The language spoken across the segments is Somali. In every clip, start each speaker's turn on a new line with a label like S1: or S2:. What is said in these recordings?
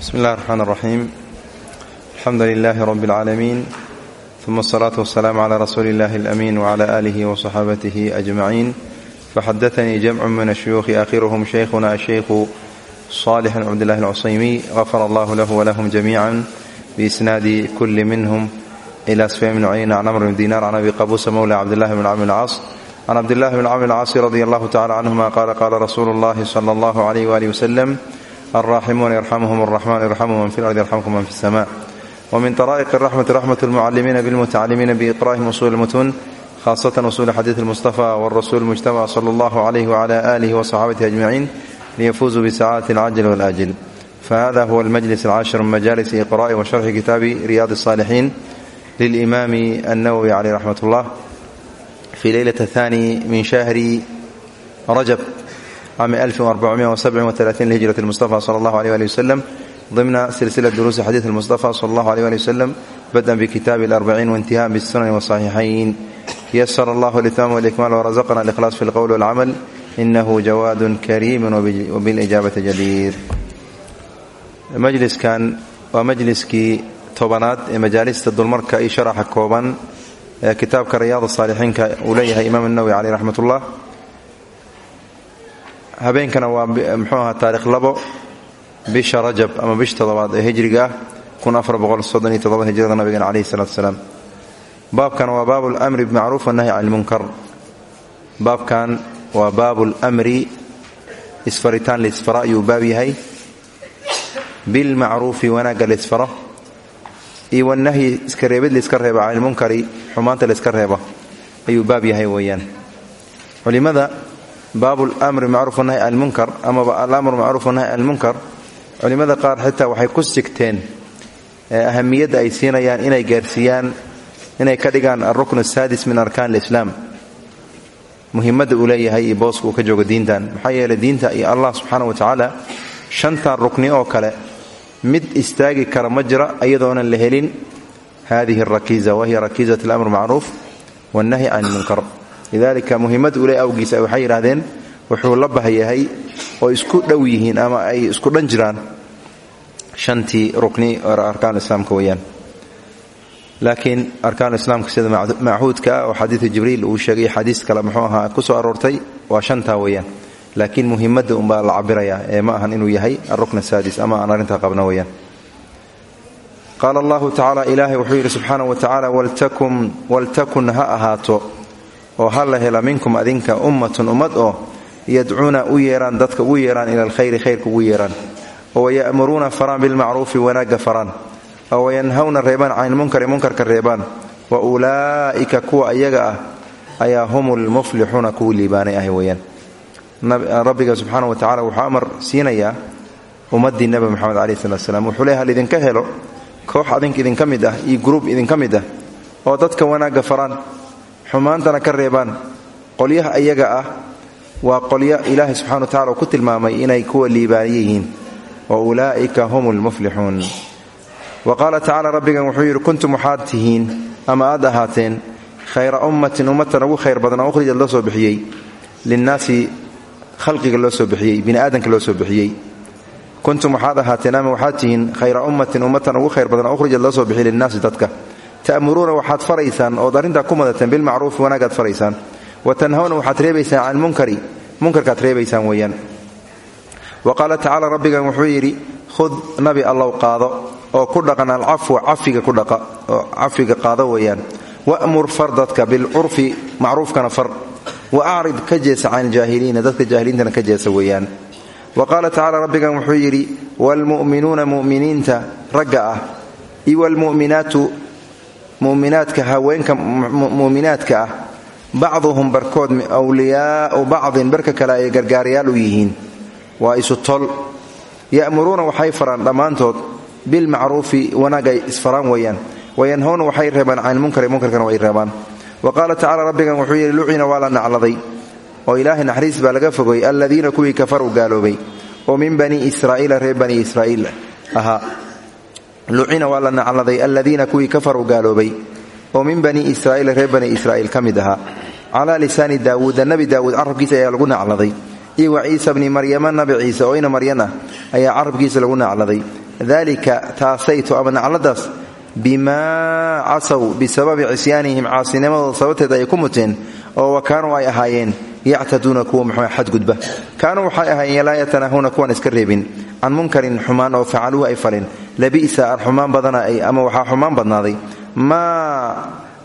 S1: bsmi اllahi الرxmaan الرaxيim alxamdu lilahi rb اlcaalamiin ثuma الصlaaة والsلاam عlى rasuuli اllahi الأmin وعlى آlih وصxaabatih أجmaciin faxadaثnii jamc min الshuyuuخi akhiruhm shaykhuna الshaykhu صالح بن عبد الله العصيمي غفر الله له ولهم جميعا بإسناد كل منهم إلى سفيان بن عيينة عن عمرو بن دينار عن أبي قبوس مولى عبد الله بن عمرو العاص عن عبد الله بن عمرو العاص رضي الله تعالى عنهما قال قال رسول الله صلى الله عليه وآله وسلم الراحمون يرحمهم الرحمن يرحمهم من في الأرض يرحمكم من في السماء ومن طرائق الرحمة رحمة المعلمين بالمتعلمين بإقرائهم أصول المتون خاصة أصول حديث المصطفى والرسول المجتمع صلى الله عليه وعلى آله وصحابته أجمعين liyafuzuu bisacaadati alcajl walaajil fahada huwa almajlis alcaashir min majalis iqra'i wa sharxi kitaabi riyaad الصaalixiin lilimaami annawowi caleyh raxmat ullah fi leylat athani min shahri rajab cami lhijrat اlmustafa sala allah alيh ali waslem ضمن سلسلة دروس حديث المصطفى صلى الله عليه وسلم بدءا بكتاب الأربعين وانتهاء بالسنن والصحيحين يسر الله الإتمام والإكمال ورزقنا الإخلاص في القول والعمل inahu jawaad kariim wbilijaabati jadiir majliskan waa majliskii tobanaad ee majaalista dulmarka iyo sharaxa kooban ee kitaabka riyaad saalixiinka uu leeyahay imaam nawowi caleyh raxmat ullah habeenkana waa mxuu ahaa taarikh labo bisha rajab ama bisha toddobaad ee hijriga ah hijrada nabigeena caleyhi salatu salaam baabkana waa baabu lmri bimacruuf wanahyi can lmunkar baabkan waa baabu lmri isfaritaan laisfara ayuu baab yahay. Bilmacruufi wanaagga laisfaro iyo wanahyi iska reebid laiska reeba can ilmunkari xumaanta laiska reeba ayuu baab yahay weeyaan. Culimada baabu lmri macruuf wanahy can lmunkar amaba alamru macruuf wanahy can lmunkar culimada qaar xitaa waxay ku sigteen ahamiyadda ay siinayaan inay gaarsiiyaan inay ka dhigaan alrukn asaadis min arkaan alislaam. Muhimadda uu leeyahay iyo booska uu ka joogo diintan. Maxaa yeeley diinta iyo allah subxaana wa tacaala shantan rukni oo kale mid istaagi kara ma jira iyadoonan la helin. Hadihi arakiiza wahiya rakiizat alamr macruuf wannahyi can ilmunkar lidalika muhimadda uu leeyahy awgiisa. Waxay yidhahdeen wuxuu la bahyahay oo isku dhow yihiin ama ay isku dhan jiraan. Shantii rukni arkaan islaamka weeyaan. Laakiin arkaan islaamka sida machuudka ah oo xadiidu jibriil uu sheegay xadiis kale muxuu ahaa ku soo aroortay waa shantaa weeyaan. Laakiin muhimadda unbaa la cabiraya ee ma ahan inuu yahay arukn saadis ama aan arrintaa qabna weeyaan. Qaala allahu tacaala ilaahay wuxuu yidhi subxaana wa tacaala waltakun ha ahaato oo ha la hela minkum adinka ummatun ummad oo yadcuuna u yeeraan dadka ugu yeeraan ila alkhayri khayrka ugu yeeraan. Oo ya'muruuna faraan bilmacruufi wanaagga faraan. Oo wayanhawna reebaan can ilmunkari munkarka reebaan. Wa ulaa'ika kuwa ayaga ah ayaa hum lmuflixuuna kuwii liibaanay ah weeyaan. Rabbiga subxaana wa tacala wuxuu amar siinayaa ummaddii nebi moxamed caleyh salatu slam wuxuu leey hal helo koox adink idinka mid ah iyo gruub idinka mid ah oo dadka wanaagga faraan xumaantana ka reebaan. Qolyaha ayaga ah waa qolyo ilaahay subxana wa tacala uu ku tilmaamay inay kuwa liibaaniye wa ulaa'ika hum lmuflixuun wa qaala tacala rabbigan wuxuu yidhi kuntum waxaad tihiin ama aad ahaateen khayra ummatin ummatan ugu khayr badan oo ukhrijad loo soo bixiyey. Linnaasi khalqiga loo soo bixiyey biniaadanka loo soo bixiyey. Kuntum waxaad ahaateen ama waxaad tihiin khayra ummatin ummatan ugu khayr badan oo ukhrijad loo soo bixiyey linnaasi dadka ta'muruuna waxaad faraysaan ood arrintaa ku madateen bilmacruufi wanaagaad faraysaan. Wa tanhawna waxaad reebaysaan can munkari. Munkarkaad reebaysaan weeyaan. Wa qaala tacala rabbigan wuxuu yidhi khud nabi allow qaado oo ku dhaqan alcafwa cafiga ku dhaqa oo cafiga qaado weeyaan. Wa'mur far dadka bilcurfi macruufkana far. Wa acrid ka jeesa can iljaahiliina dadka jaahiliintana ka jeesa weeyaan. Wa qaala mu'minaadka haweenka mu'minaadka ah bacduhum barkood wliyaau bacdin barka kale ay gargaarayaal u yihiin. Waa isu tol. Ya'muruuna waxay faraan dhammaantood. Bilmacruufi wanaagay isfaraan weeyaan. Wayanhowna waxay reebaan can ilmunkari munkarkana way reebaan. Wa qaala tacala rabbigan wuxuu yidhi lucina waa la nacladay. Oo ilaahay naxariis baa laga fogay. Alladiina kuwii kafaruu gaaloobay. Oo min bani israa'iila reer bani israa'iil. Ahaa lucina waa la nacladay alladiina kuwii kafaruu gaaloobay oo min bani israa'iila reer bani israa'iil ka mid ahaa. Calaa lisaani daawuuda nebi daawuud carabkiisa ayaa lagu nacladay. Iyo wa ciisa bni maryama nabi ciise oo ina maryan ah ayaa carabkiisa lagu nacladay. Dalika taasaytu ama nacladaas bimaa casaw bisababi cisyaanihim caasinimadooda sababteed ay ku muteen oo wa kaanuu ay ahaayeen yactaduuna kuwa xadgudba kaanuu waxay ahaayeen laa yatanaahuuna kuwan iska reebin can munkarin xumaan oo facaluuhu ay faleen labisa aan xumaan badana ama waxaa xumaan badnaaday maa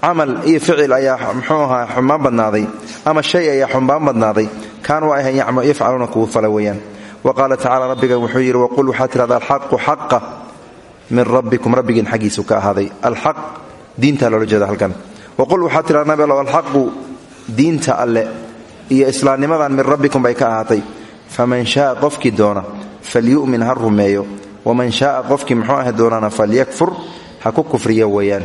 S1: camal iyo ficil ayaa ahaa xumaan badnaaday ama shay ayaa xumaan badnaaday kaanuu ay ahaayeen yafcaluuna kuwa fala wa qaala tacala rabbigan wuxuu yidhi waqul waxaa tidhahda alxaqu xaqa min rabbikum rabbigiin xaggiisu ka ahaaday alxaq diintaa loola jeeda halkan waqul waxaa tidhahda nabi allow alxaqu diinta alle iyo islaamnimadan min rabbikum bay ka ahaatay. Faman shaaa qofkii doona falyu'min ha rumeeyo. Waman shaaa qofkii muxuu doonana falyakfur ha ku kufriyo weeyaan.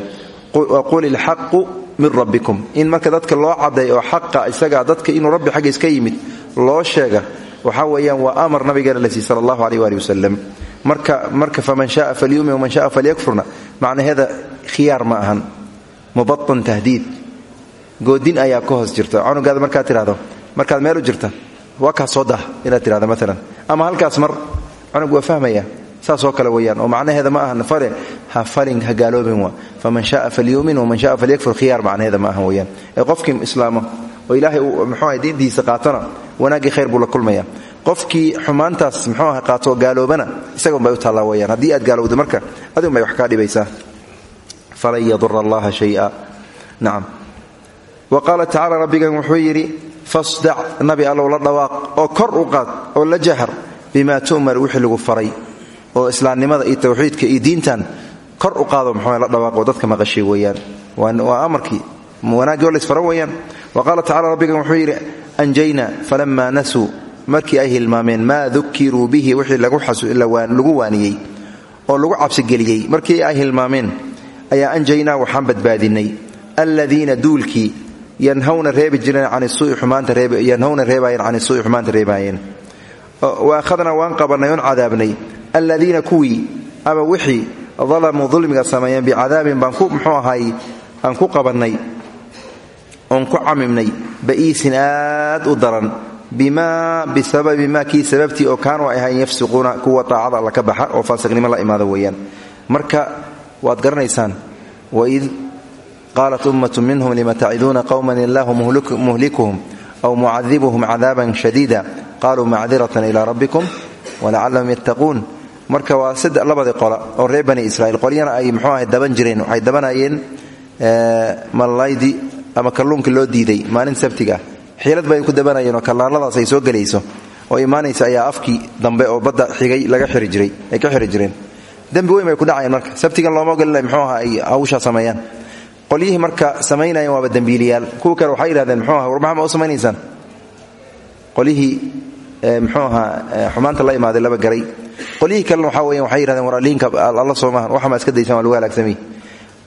S1: Waqul ilxaqu min rabbikum. In marka dadka loo cadday oo xaqa isagaa dadka inuu rabbi xaggiis ka yimid loo sheega waxaa weeyaan waa amar nabigeena la siiy sala allahu aleyh marka marka faman shaaa falyumin waman shaaa falyakfurna macnaheeda khiyaar ma ahan. Mubaطan tahdiid goodin ayaa ka hoos jirta. Canugaada markaad tidhahdo markaad meel u jirta waa kaa soo dah inaad tidhahdo maalan ama halkaas mar cunug waa fahmaya saasoo kale weyaan oo macnaheeda ma ahan fale ha falin ha gaaloobin waa. Faman shaaa falyumin waman shaaa falyakfur khiyaar macnaheeda ma ahan weyaan qofkii islaamo oo ilaahay uu muxuuaha diintiisa qaatona wanaaggii khayr buu la kulmaya. Qofkii xumaantaas muxuu aha qaato gaaloobana isagun bay u taallaa weyaan haddii aad gaalowdo marka adigun bay wax kaa dhibaysaa. Falan yadura shaya. Nacam wa qaala tacala rabbigan wuxuu yidhi fasdac nabi allow la dhawaaq oo kor u qaad oo la jahar bimaa tu'mar wixii lagu faray oo islaamnimada iyo tawxiidka iyo diintan kor u qaado muxuu la dhawaaqo dadka maqashay weeyaan. Waa amarkii wanaaggii oo laysfaro weeyaan. Wa qaala tacala rabbigan wuxuu yidhi anjayna falamaa nasuu markii ay hilmaameen maa dukiruu bihi wixii lagu waaniyey oo lagu cabsigeliyey. Markii ay hilmaameen ayaa anjaynaa waxaan badbaadinay aladiina duulkii yanhawna reebi jireen can suui xumaantayanhawna reebaayeen can isuui xumaanta reebaayeen. Wa akhadnaa waan qabannay oon cadaabnay. Aladiina kuwii ama wixii dalamuu dulmiga sameeyeen bicadaabin baan ku muxuu ahay aan ku qabannay. Oon ku camimnay ba'iisin aad u daran. Bimaa bisababi maa kii sababtii oo kaanuu ay ahayn yafsiquuna kuwa taacada alla ka baxa oo faasiqnimo la weeyaan. Marka waad garanaysaan waid qaalat ummatu minhum lima taciduuna qowman illahu muhlikuhum aw mucadibuhum cadaaban shadiida qaluu macdiratan ilaa rabbikum walacallahum yattaquun marka waa labadii qola oo reer bani israiil qolyana ay muxuu ahay daban jireen waxay dabanayeen mallaydii ama kalluunkii loo diiday maalin sabtiga xiilad bay ku dabanayeen oo kallaanadaas ay soo gelayso oo imaanaysa ayaa afkii dambe oo badda xigay laga xiri jiray ay ka xiri jireen dembi weyn bay ku dhacayeen marka sabtigan looma ogolila muxuu aha ay hawshaa sameeyaan qolyihii marka samaynayeen waaba dembiiliyaal kuwa kale waxay yidhahdeen muxuu aha war maxaa ma u samaynaysaan? Qolyihii muxuu ahaa xumaanta la imaaday laba garay. Qolyihii kalena waxaa weyan waxay yidhahdeen war aliinka alla soo maahan waxa ma iska daysaan waa lagu halaagsamay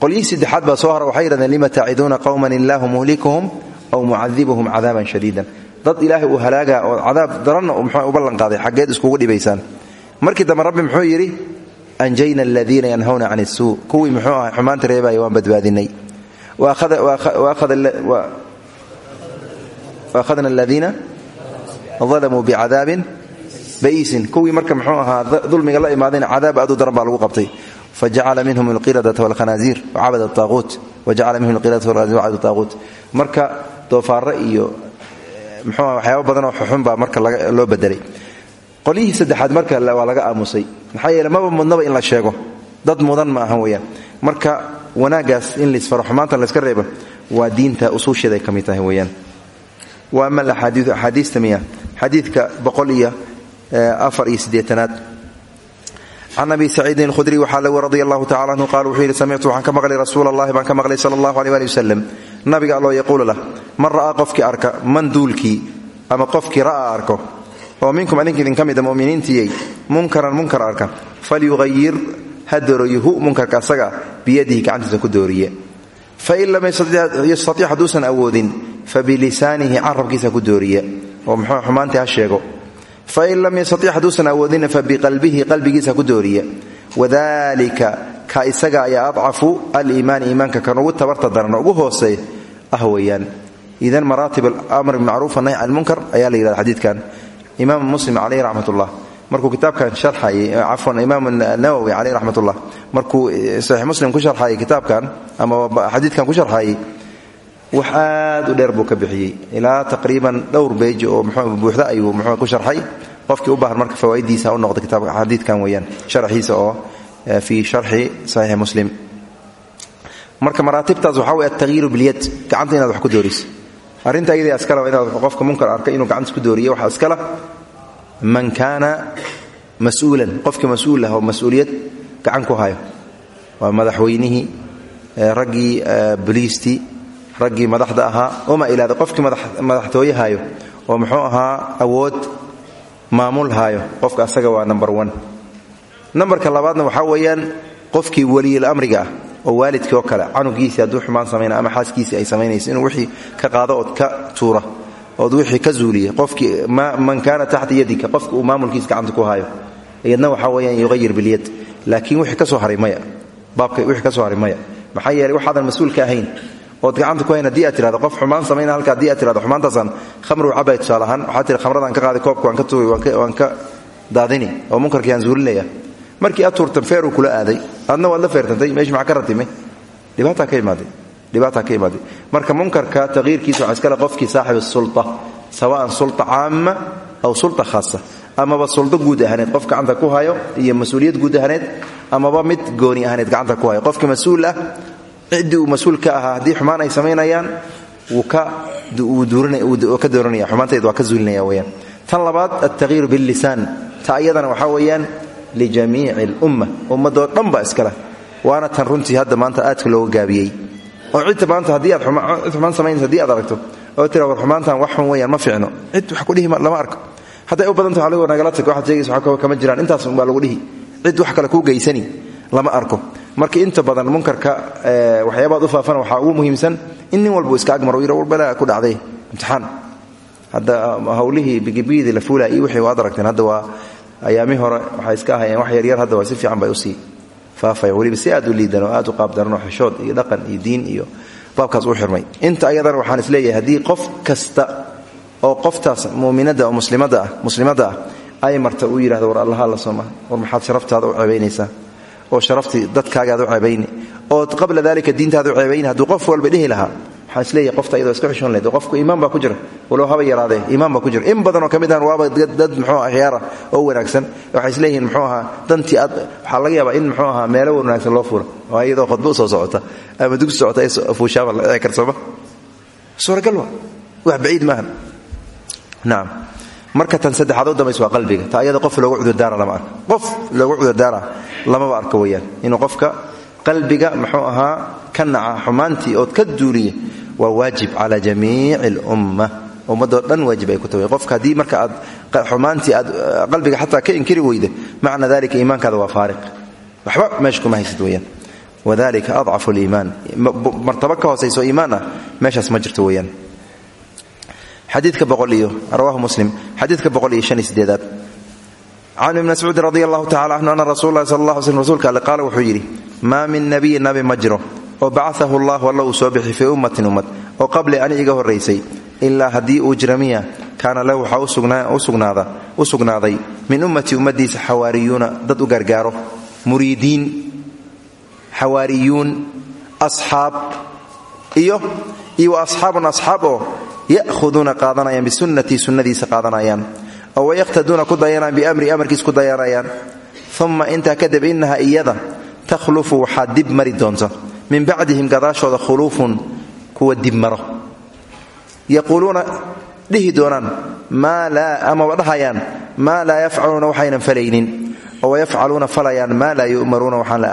S1: qolyihii saddexaad baa soo hara waxay yidhahdeen lima taciduuna qowman illaahu muhlikuhum aw mucadibuhum cadaaban shadiidan. Dad ilaahay uu halaaga oo cadaab daranna muxuu u ballanqaaday xaggeed iskugu dhibaysaan. Markii dambe rabbi muxuu yidhi anjayna aladiina yanhawna can isuu kuwii muxuu ahay xumaanta reebaya waan badbaadinay waakhadna aladiina dalamuu bicadaabin ba'iisin kuwii marka muxuu ahaa dulmiga la imaadayna cadaab aad u daran baa lagu qabtay. Fajacala minhum alqiradata walkhanaasiir wacabada taaquut wajacala minhum alqiradata walkhanaasiir wacabada taaquut marka doofaarre iyo muxuu aha waxyaaba badan oo xuxun baa marka loo bedelay qolyihii saddexaad marka waa laga aamusay. Maxaa yeele mudnaba in la sheego. Dad mudan ma ahan weyaan marka wanaaggaas in laisfaro xumaantan layska reebo waa diinta usuusheeday ka mid tahay weyaan wa ama axaadiista miya? Xadiidka boqol iyo afar iyo siddeetanaad. Can abi saciidin alkhudri waxaa lagu radi allahu tacala anhu qaala wuxuu yidhi samictu waxaan ka maqlay rasuula allahi baan ka maqlay sala allahu aleh ali wasalam nabiga alloo yaquulu lah man ra'aa qofkii arka man duulkii ama qofkii ra'aa arko oo minkum adinka idinka mida muminiintiyey munkaran ha dooriyo hu munkarka asaga biyadihi gacantiisa ku dooriye. Fain lam yastatic hadduusan awoodin fabilisaanihi carabkiisa ku dooriye. Oo muxuu xumaantii ha sheego. Fain lam yastatic hadduusan awoodinna fabiqalbihi qalbigiisa ku dooriye. Wadalika ka isaga ayaa adcafu aliimaani iimaanka kan ugu tabarta daran ugu hooseeya ah weeyaan. Idan maraatib alamr bimacruuf annahy can lmunkar ayaa la yidhahda xadiidkan. Imaam muslim caleyh raxmat markuu kitaabkan sharxayay cafwan imaam nawowi caleyh raxmat ullah markuu saxiix muslim ku sharxayay kitaabkan ama xadiidkan ku sharxayay wax aad u dheer buu ka bixiyey. Oo mxuu buuxda ayuu mxuu ku sharxay. Qofkii u baahan marka fawaaiddiisa u noqda kitaabka xadiidkan weeyaan sharxiisa oo fii sharxi saxiixi muslim. Marka maraatibtaas waxaa wey altagyiiru bilyad gacanta inaad wax ku dooriso arrinta ayada iskala inaad qofka munkar arkay inuu gacanta ku dooriyo waxaa iskala man kaana mas'uulan qofkii mas'uul ah oo mas'uuliyad gacan ku hayo waa madaxweynihii raggii boliistii raggii madaxda ahaa uma ilaada qofkii madaxtooye hayo oo muxuu ahaa awood maamul haayo. Qofka asaga waa number one. Nambarka labaadna waxaa weeyaan qofkii weliyil amriga ah oo waalidkii oo kale canugiisii hadduu xumaan samayna ama xaaskiisii ay samaynayso inuu wixii ka qaado ood ka tuura ood wixii ka zuuliya qofkii man kaana taxta yadika qofka uu maamulkiisa gacanta ku hayo iyadna waxaa weeyaan yuqayir bilyad laakiin wixii ka soo haray baabka wixii ka soo haray maya. Maxaa yeelay waxaadan mas'uulka ahayn ood gacanta ku hayn haddii aad qof xumaan samayna halka haddii aad tirado xumaantaasaan khamrigu cabay tusaale ahaan waxaad tiri khamradaan ka qaaday waan ka waan ka daadini oo munkarkii aan zuulinaya. Markii aad tuurtan kula aaday adna waad feertantay meeshu maxaa ka ratime? Dhibaataa dhibaataa ka imaaday marka munkarka taqyiirkiisa waxaa iskale qofkii saaxib sulta sawaan sulta caama aw sulta khaasa amaba suldo guud ahaneed qof gacanta ku hayo iyo mas'uuliyad guud ahaneed amaba mid gooni ahaneed gacanta ku hayo. Qofkii mas'uul ah ciddii uu mas'uul ka ahaa haddii xumaan ay samaynayaan ka dooranaya xumaanteed waa ka zuulinaya weyaan tan labaad altagyiiru billisaan. Ta iyadana waxaa weeyaan lijamiici alumma ummadoo dhan ba iskale waana tan runtii hadda maanta aadka looga gaabiyey oo cidta maanta haddii aad xumaan samaynaysa haddii aad aragto oo tira war xumaantan wax xun weyaan ma fiicno. Cid wax ku dhihi lama arko. Hadday u badanta aligoo nagala tag waxaad sheegaysa wax kama jiraan. Intaas baa lagu dhihi. Cid wax kale kuu geysani lama arko. Marka inta badan munkarka waxyaabaad u faafana waxaa ugu muhiimsan in nin walbuu iska agmaro yiro walbalaa ku dhacday. Imtixaan. Hadda hawlihii bigibigidii la fuulaa iyo wixii waad aragteen hadda waa ayaamii hore waxay iska ahayeen wax yaryar hadda waa si fiican bay u sii faafaya. Weliba si aad u liidan oo aad u qaabdaran oo xishood iyo dhaqan iyo diin iyo baabkaas u xirmay. Inta ayadana waxaan is leeyahay haddii qof kasta oo qoftaas muminada oo muslimada ah muslimadda ah ay marta uu yidhahdo war allaha alla sooma war maxaad sharaftaada u ceebaynaysaa oo sharaftii dadkaagaad u ceebayni oo qabla dalika diintaada u ceebayni hadduu qof walba dhihi lahaa is leeyahay qofta iyadoo iska xishoon lehed oo qofku iimaan baa ku jira walow haba yaraadee iimaan baa ku jira. In badanoo ka mid ahan dad muxuu akhyaara oo wanaagsan. Waxay isleeyihiin muxuu ahaa dantii aad waxaa laga yaabaa in muxuu ahaa meelo wanaagsan loo furo oo iyadoo khudbo u soo socota ama dugsi socota ee fuushaaba la dhici karsooma suuragal waa wax baciid maahan marka tan saddexaad u dambaysa waa qalbiga. Ta ayada qof loogu cudurdaara lama arko. Qof loogu cudurdaara lamaba arko weyaan inuu qofka qalbiga muxuu ahaa ka naca xumaantii ka duuliya waa waajib cala jamiici alumma ummadoo dhan waajib ay ku tahay qofka haddii marka aad xumaantii aad qalbiga xataa ka inkiri weyda macna dalika iimaankaada waa faariq. Waxba meesha kuma haysid weyaan wadalika adcafu liimaan. Martaba ka hoosayso iimaan ah ma jirto weyaan xadiidka boqol iyo rawaahu muslim. Xadiidka boqol iyo shan iyo sideedaad can ibni mascuudin radi allahu tacala canhu ana rasul lahi sal allah sl rsulka alle qaala wuxuu yidhi min nabiyin nabi ma oo bacaahu allahu alla uu soo bixi fii ummatin ummad oo qabli ani iga horraysay ilaa haddii uu jira miya kaana lahu waxaa sugnaaday min ummatii ummaddiisa xawaariyuuna dad u gargaaro muriidiin xawaariyuun asxaab iyo iyo asxaabun asxaab oo ya'huduuna qaadanayaan bisunnatii sunnadiisa qaadanayaan oo wayaqhtaduuna ku dayanayaan biamri amarkiis ku dayanayaan uma intaa kadib innaha iyada takhlufu waxaa dib mari doonta min bacdihim gadaashooda khuluufun kuwa dib maro. Yaquuluuna dhihi doonaan amaba dhahayaan maa laa yafcaluuna waxaynan falaynin. Oo wayafcaluuna falayaan maa laa yu'maruuna waxaan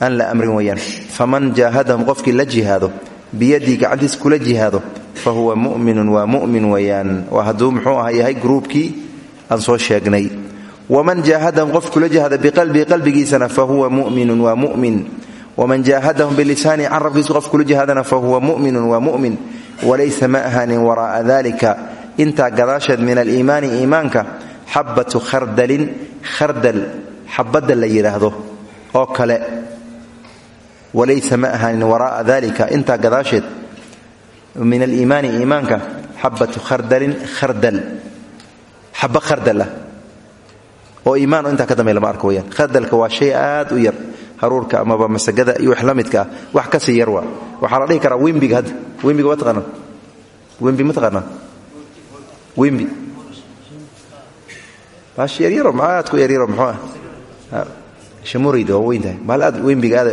S1: aan la amrin weyaan faman jaahadahum qofkii la jihaado biyadii gacantiis kula jihaado fa huwa mu'minun waa mu'min weeyaan. Waa hadduu muxuu aha yahay gruubkii aan soo sheegnay. Waman jaahadahum qof kula jihaada biqalbii qalbigiisana fa huwa mu'minun waa mu'min waman jaahadahum bilisaani carabkiisu qof kula jihaadana fa huwa mu'minun waa mu'min walaysa ma ahaanin waraa'a dalika intaa gadaasheed min aliimaani iimaanka xabbatu khardalin khardal xabadda la yidhaahdo oo kale walaysa ma ahaanin waraa'a dalika intaa gadaasheed min aliimaani iimaanka xabatu khardalin khardal xaba khardal ah oo iimaan intaa ka aad u haruurka amaba masagada iyo wax wax ka sii yar waa waxaa la dhihi karaa wimbiga hadda. Wimbiga ma taqaanaa wimbi ma taqaanaa wimbi. Baash yaryaro aad ku yaryaro muxuu ah? Shamurayda waa weyn tahay. Maal aad wimbiga aad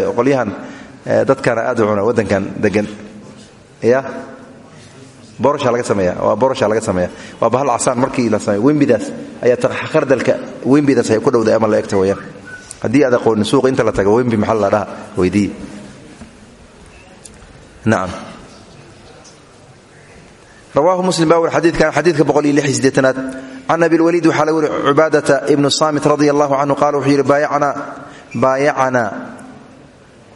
S1: aad u cuna waddankan degan ya borosha laga sameeya waa borosha laga sameeya waa bahal casaan markii la sameeyo. Wimbidaas ayaa khardalka wimbidaas ay ku dhowday ama la egta weyaan haddii aad aqoonin suuqa inta la tago wimbi maxaa la dhaha weydii nacam rawaahu muslim baa wari xadiidkan xadiidka siddeetanaad can abilwaliid waxaa laga wari cubaadata ibnu saamit radia allahu canhu qaala wuxuu yidhi baayacanaa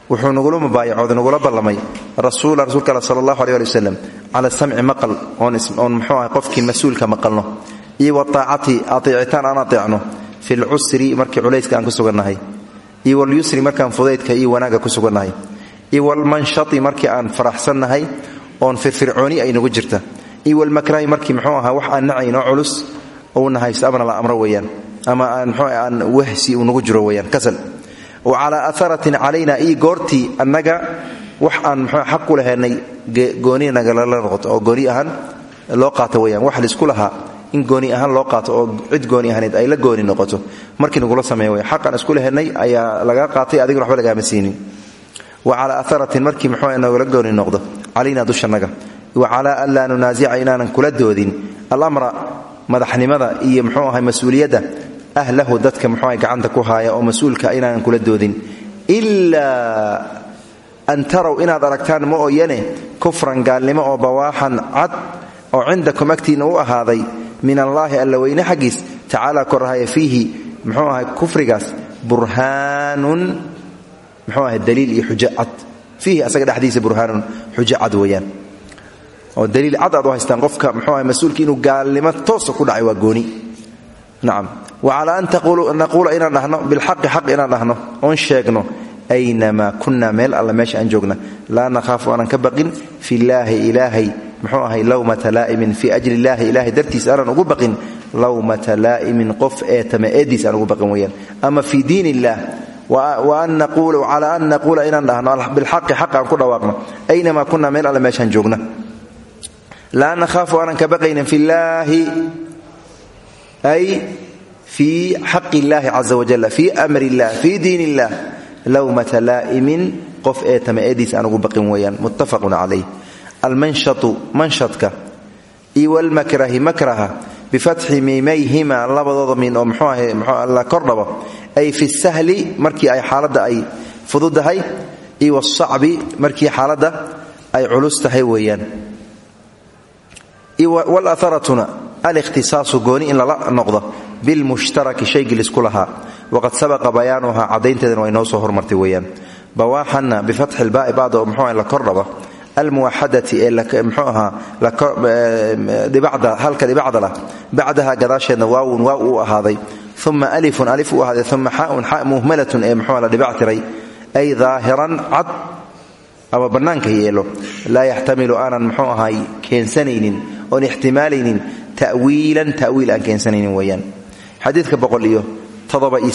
S1: wuxuu nagula mubaayacooda nagula ballamay rasuula rasuulka all sala allahu aleh ali wasalam cala samci maqal oon muxuu ahay qofkii mas'uulka maqalno iyo wa taacati ateecitaan aan ateecno fi lcusri markii culayska aan ku sugannahay iyo walyusri markaan fudaydka iyo wanaagga ku sugannahay iyo walmanshati markii aan faraxsannahay oon firfircooni ay nagu jirta iyo walmakrahi markii muxuu ahaa wax aan nacaynoo culus uuna haysto amana la amro weeyaan ama aan mxuu aan wahsi uu nagu jiro weeyaan kasal. Wa calaa aaratin calayna iyo goortii annaga wax aan mxuu xaq ku lahaynay gooni nagalala noqoto oo gooni ahaan loo qaato weyaan wax la isku lahaa in gooni ahaan loo qaato oo cid gooni ahaaneed ay la gooni noqoto. Markii nagula sameeya wey xaqaan isku lehenay ayaa laga qaatay adiguna waxba lagaama siinin. Wa calaa aaratin markii muxuu nagala gooni noqdo calayna dushanaga wa calaa an laa nunaasica kula doodin. Alamra madaxnimada iyo muxuu ahay mas'uuliyadda ahlahu dadka muxuu ahay gacanta ku haaya oo mas'uulka kula doodin. Ilaa an taraw inaad aragtaan ma kufran gaalnimo oo bawaaxan cad oo cindakum agtiinna u ahaaday min allaahi alla weyne xaggiis tacaala korahaya fiihi muxuu ahay kufrigaas burhaanun muxuu ahay daliil iyo xujo cad. Fiihi asaga dhexdiisa burhaanun xujo cad qofka muxuu ahay mas'uulka inuu gaalnimo toosa ku dhacay waa gooni. Nacam wa calaa an naquula inaan dhahno bilxaqi xaq inaan dhahno oon sheegno aynamaa kunna meel alla meesha aan joogna. Laa nakhaafu aanan ka baqin fillaahi ilaahay muxuu ahay lawmata laa'imin fii ajli illaahi ilaahay dartiis aanan ugu baqin lawmata laa'imin qof ee tama eediis aan ugu baqin weeyaan. Ama fii diin illaah calaa an naquula inaan dhahno bilxaqi xaq aan ku dhawaaqno. Aynamaa kunna meel alle meeshaan joogna. Laa nakhaafu aanan ka baqaynin fillaahi ay fii xaqi illaahi caza wajal fii amri illah fii diin illah lawmata laa'imin qof ee tama eediis ugu baqin weeyaan. Muttafaqun calayh almanshatu manshadka iyo walmakrahi makraha bifatxi miimayhima labadooda min oo mxuu ahay la kordhabo ay fi sahli markii ay xaaladda ay fududahay iyo wasacbi markii xaaladda ay culus tahay weeyaan. Walaharatuna alikhtisaasu gooni in lala noqdo bilmushtaraki shaygii lisku lahaa waqad sabaqa bayaanuhaa caddaynteedana waa inoo soo hormartay weeyaan. Bawaaxanna bifatxi lbaai bacda almuwaxadati ee mxuu ahaa halka dhibacda lah bacdaha gadaasheedna waawun waaw uu ahaaday. Uma alifun alif uu ahaaday uma xaaun xa muhmalatun ee mxuu la dhibac tiray. Ay daahiran cad ama bannaanka yeelo. Laa yaxtamilu aanan mxuu ahay keensanaynin oon ixtimaalaynin tawiilan tawiil aan keensanaynin xadiidka boqol iyo todoba iyo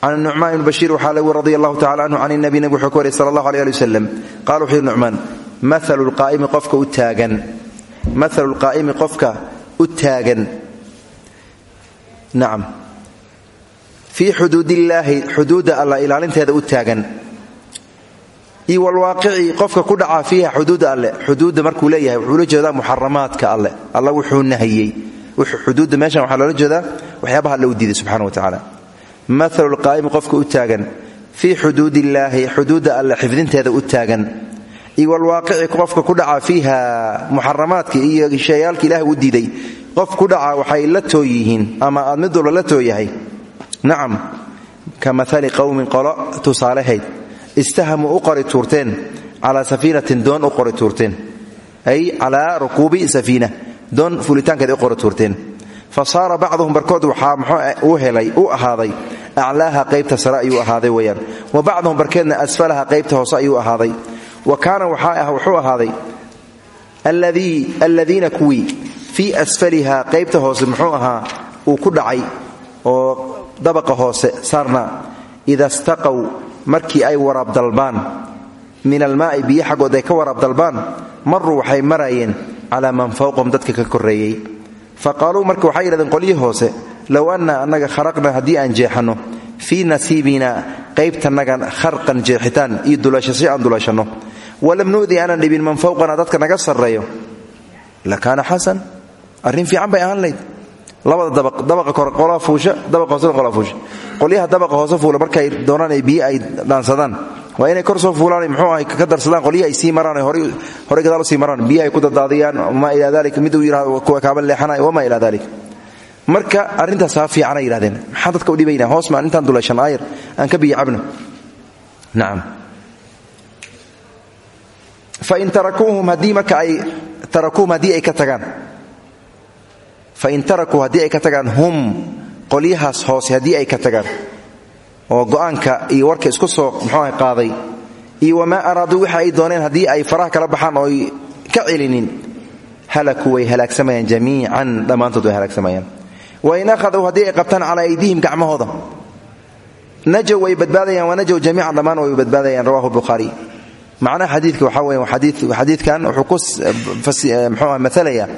S1: can nucmaan ibn bashiir waxaa lagu radi allahu tacala canhu can nabi nabig wuxuu ka wariyay sala allahu aleh ali wasalam qala wuxuu yihi nucmaan maalu lqaa'imi qofka u taagan. Maalu lqaa'imi qofka u taagan. Nacam fii xuduudillaahi xuduudda alla ilaalinteeda u taagan. Iyo walwaaqici qofka ku dhacaa fiiha xuduudda alle xuduudda markuu leeyahay wuxuu la jeedaa muxaramaadka alle alla wuxuu nahiyey maalu lqaa'imi qofka u taagan. Fii xuduudillaahi xuduudda alle xifdinteeda u taagan. Iyo walwaaqici qofka ku dhaca fiiha muxaramaadka iyo shayaalka ilaah u diiday. Qof ku dhaca waxay la too yihiin ama aad mid walba la too yahay nacam ka maali qowmin qolo tusaalehayd istahamuu u qori tuurteen. Calaa safiinatin doon u qori tuurteen. Ay calaa u ahaaday aclaaha qaybta sare ayuu ahaaday weyaan wa bacduhum barkeedna asfalaha qaybta hoose ayuu ahaaday. Wa kaana wuxuu ahaaday alladiina kuwii fii asfaliha qaybta hoose muxuu ahaa uu ku dhacay oo dabaqa hoose saarnaa. Ida staqow markii ay waraab dalbaan min almaa'i biyo xaggood ay ka waraab dalbaan maruu waxay maraayeen calaa man fawqahum dadka ka korreeyey. Fa qaaluu marka waxay yidhahdeen qolyii hoose low anna annaga kharaqna haddii aan jeexanno fii nasiibina qaybtanagan kharqan jeexitaan iyo dulasho aan dulashanno walam nu'di aanan dhibin man fawqana dadka naga sarreeyo la kaana xasan arrin fiican bay ahaan layd labada dabaqa kore qolaa fuusha dabaqa hoosena qolaa fuusha qolyaha dabaqa hoose fuula markay doonaan ay biyo ay dhaansadaan waa inay kor soo fuulaan muxuu ahay ka darsadaan qolyihi ay sii maraan horey gadaal u sii maraan biyo ay ku dadaadiyaan wamaa ilaa dalika mid uu yidhahdo kuwa kaaba leexanay wamaa ilaa dalik marka arrintaas ha fiicana yidhahdeen maxaan dadka u dhibaynaa hoos maan intaan dulashan aayar aan ka biyo cabno. Nacam fain tarakuuhum haddii ay tarakuuhum haddii ay ka tagaan. Fain tarakuu haddii ay ka tagaan hum qolyahaas hoose haddii ay ka tagaan. Oo go'aanka iyo warka isku soo muxuuaha qaaday. Iyo wamaa araaduu waxa ay dooneen haddii ay faraha kala baxaan oo ay ka celinin. Halakuu way halaagsamayaan jamiican. Dhammaantood way halaagsamayaan wain ahadow haddii ay qabtaan calaa aydiihim gacmahooda. Najow way badbaadayaan wanajow jamiican dhammaan way badbaadayaan rawahu bukhaari macnaha xadiidka waxaa weya xadiidkan wuxuu ku mxuuah maalayaa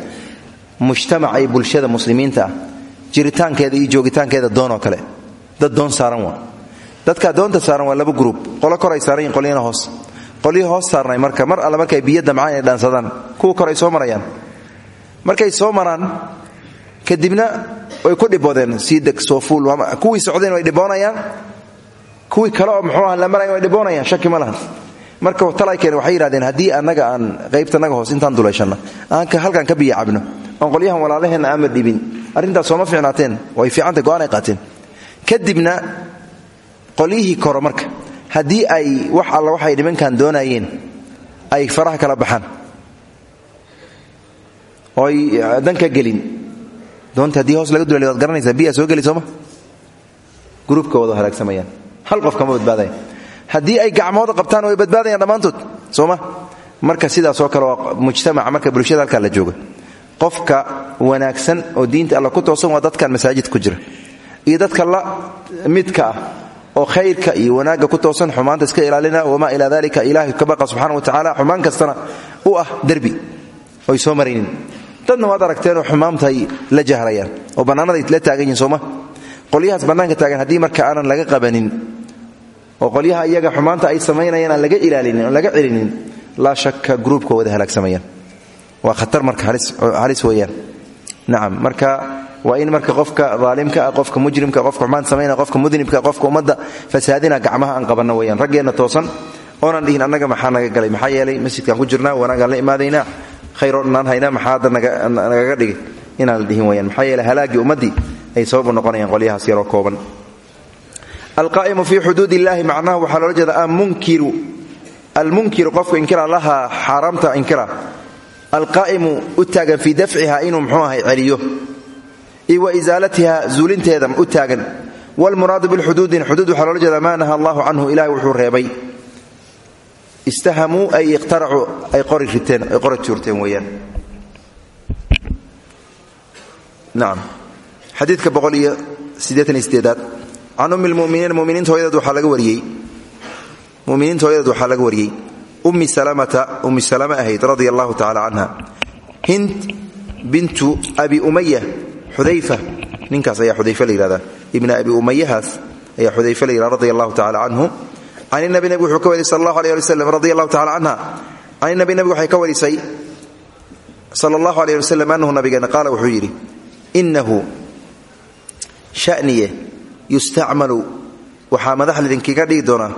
S1: mujtamaca iyo bulshada muslimiinta jiritaankeeda iyo joogitaankeeda doonoo kale. Dad doon saaran waa. Dadka doonta saaran waa laba gruub qolo kor ay saaran yihiin qolyana hoos. Qolyihii hoos saarnay marka mar alle markay biyo damcaan inay dhaansadaan kuwa kor ay soo marayaan. Markay soo maraan kadibna way ku dhiboodeen sii deg soo fuul. Kuwii socdeen way dhiboonayaan. Kuwii kale oo muxuu ah la marayan way dhiboonayaan. Shaki ma lahan. Marka talaykeen waxay yidhahdeen haddii annaga aan qaybtanaga hoos intaan dulaysanno aan halkan ka biyo cabno oon qolyahan walaalaheenna aama dhibin. Arrintaas sooma fiicnaateen. Way fiicantay go'aan ay qaateen. Kadibna qolyihii koro marka haddii ay wax alla waxay nimankan doonayeen ay faraha kala baxaan oo ay danka gelin doonta haddii hoos laga dulaliy waad garanaysaa biyaa soo geli sooma? Gruubka wada halaagsamayaan. Hal qof kama badbaadaya haddii ay gacmooda qabtaan way badbaadayaan dhammaantood sooma. Marka sidaasoo kale waa marka bulshada halkaa la jooga qofka wanaagsan oo diinta alla ku toosan waa dadkan masaajid ku jira. Iyo dadka la midka ah oo khayrka iyo wanaagga ku toosan xumaanta iska ilaalina wamaa ilaa dalika ilaahay ka baqa wa tacaala xumaan kastana u ah derbi. Oy soo maraynin dadna waad aragteenoo xumaamtaay la jahrayaan. Oo bannaanaday la taagan yihiin sooma. Qolyahaas bannaanka taagan haddii marka aanan laga qabanin. Oo qolyaha iyaga xumaanta ay samaynayaan aan laga ilaalinin oon laga celinin laa shakka gruubka wada halaagsamayaan waa khatar marka halis weeyaan. Nacam marka waa in marka qofka aalimka ah qofka mujrimka qofka xumaan samaynaya qofka mudnibka qofka ummadda fasaadina gacmaha aan qabanno weyaan raggeenna toosan. Oonan dhihin annaga maxaa naga galay? Maxaa yeelay masjidkaan ku jirnaa wanaagaan la imaadaynaa khayroo dhanaan haynaa maxaa hadda nagaga inaan dhihin weyaan maxaa yeeley halaaggii ummaddii ay sababu noqonayaan qolyahaas yaroo kooban. Alqaa'imu fii xuduud illaahi macnaha waxaa loola jeeda amunkiru almunkiru qofku inkira laha xaaraamta inkira. Alqaa'imu u taagan fii dafciha inuu mxuu ahay celiyo. Iyo wa isaalatiha zuulinteeda u taagan. Wlmuraadu bilxuduudin xuduud waxaa loola jeeda maa naha allahu canhu ilahay wuxuu reebay istahamuu ay ikhtaracuu ay qori riteen ay qori tuurteen weeyaan. Nacam xadiidka boqol iyo siddeetan iyo sideedaad can ummi lmuminiin muminiinta hooyadeed waxaa laga wariyey. Muminiinta hooyadeed waxaa laga wariyey. Ummi salamata ummi salama ahayd radia allahu tacala canha hind bintu abi umaya xudayfa. Ninkaas ayaa xudayfa la yihahdaa ibna abi umayahaas ayaa xudayfa la yihahda radia allahu tacala canhu innahu shaniye yustacmalu. Waxaa madax lidinkiga dhigi doonaa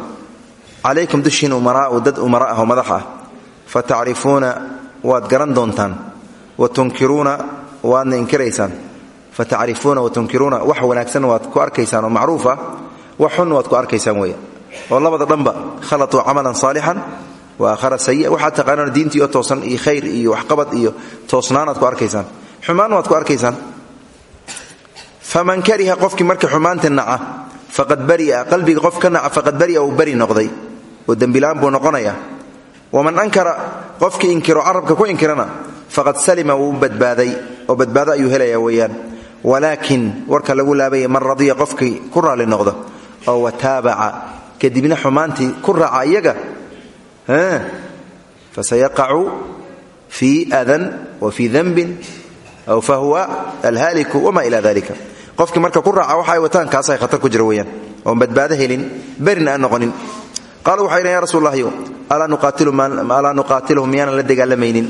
S1: calaykum dushiin umaraa'u dad umara ah oo madax ah. Fa tacrifuuna waad garan doontaan. Wa tunkiruuna waadna inkiraysaan. Fa tacrifuuna wa tunkiruuna wax wanaagsan waad ku arkaysaan oo macruuf ah. Wax xunna waad ku arkaysaan weeye oo labada dhanba khalatuu camalan saalixan wa aakhara sayi waxaad taqaanaan diintii oo toosan iyo khayr iyo waxqabad iyo toosnaanaad ku arkaysaan. Xumaanna waad ku arkaysaan. Faman kariha qofkii marka xumaanta naca faqad baria. Qalbiga qof naca faqad baria uu bari noqday. Oo dembilaan buu noqonaya waman ankara qofkii inkiro carabka ku inkirana faqad salima wuu badbaaday. Oo badbaado ayuu helaya weeyaan. Walaakin warka lagu laabaya man radiya qofkii ku raalli noqdo oo wataabaca kadibna xumaantii ku raaca iyaga fasayaqacu fii adan wa fii danbin aw fahuwa alhaaliku wama ila dalika qofkii marka ku raaca waxa ay wataan kaasay khatar ku jira weyaan oon badbaado helin berina aan noqonin. Qaalu waxay dhhen ya rasuul allahyo alaa nuqaatiluhum miyaanan la dagaalamaynin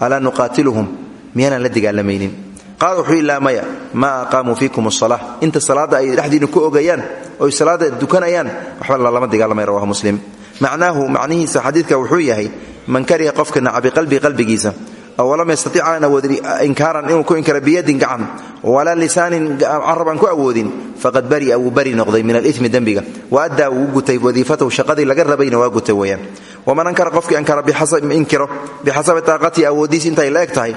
S1: alaa nuqaatiluhum miyaanan la dagaalamaynin qaala wuxuu ilaa maya maa aqaamuu fiikum asala inta salaadda ay dhexdiinna ku ogayaan oy salaadda dukanayaan waxba lalama dagaalamay rawahu muslim. Macnaahu macnihiisa xadiidka wuxuu yahay man kariha qofka naca biqalbii qalbigiisa oo walam yastatic aan awoodin inkaaran inuu ku inkara biyadin gacan walaa lisaanin carab aan ku awoodin faqad baria wuu bari noqday min alimi dembiga wa addaa wuu gutay wadiifatahu laga rabayna waa gutay weyaan waman ankara qofkii ankara inkiro bixasabi taaqatii awoodiis intay la eg tahay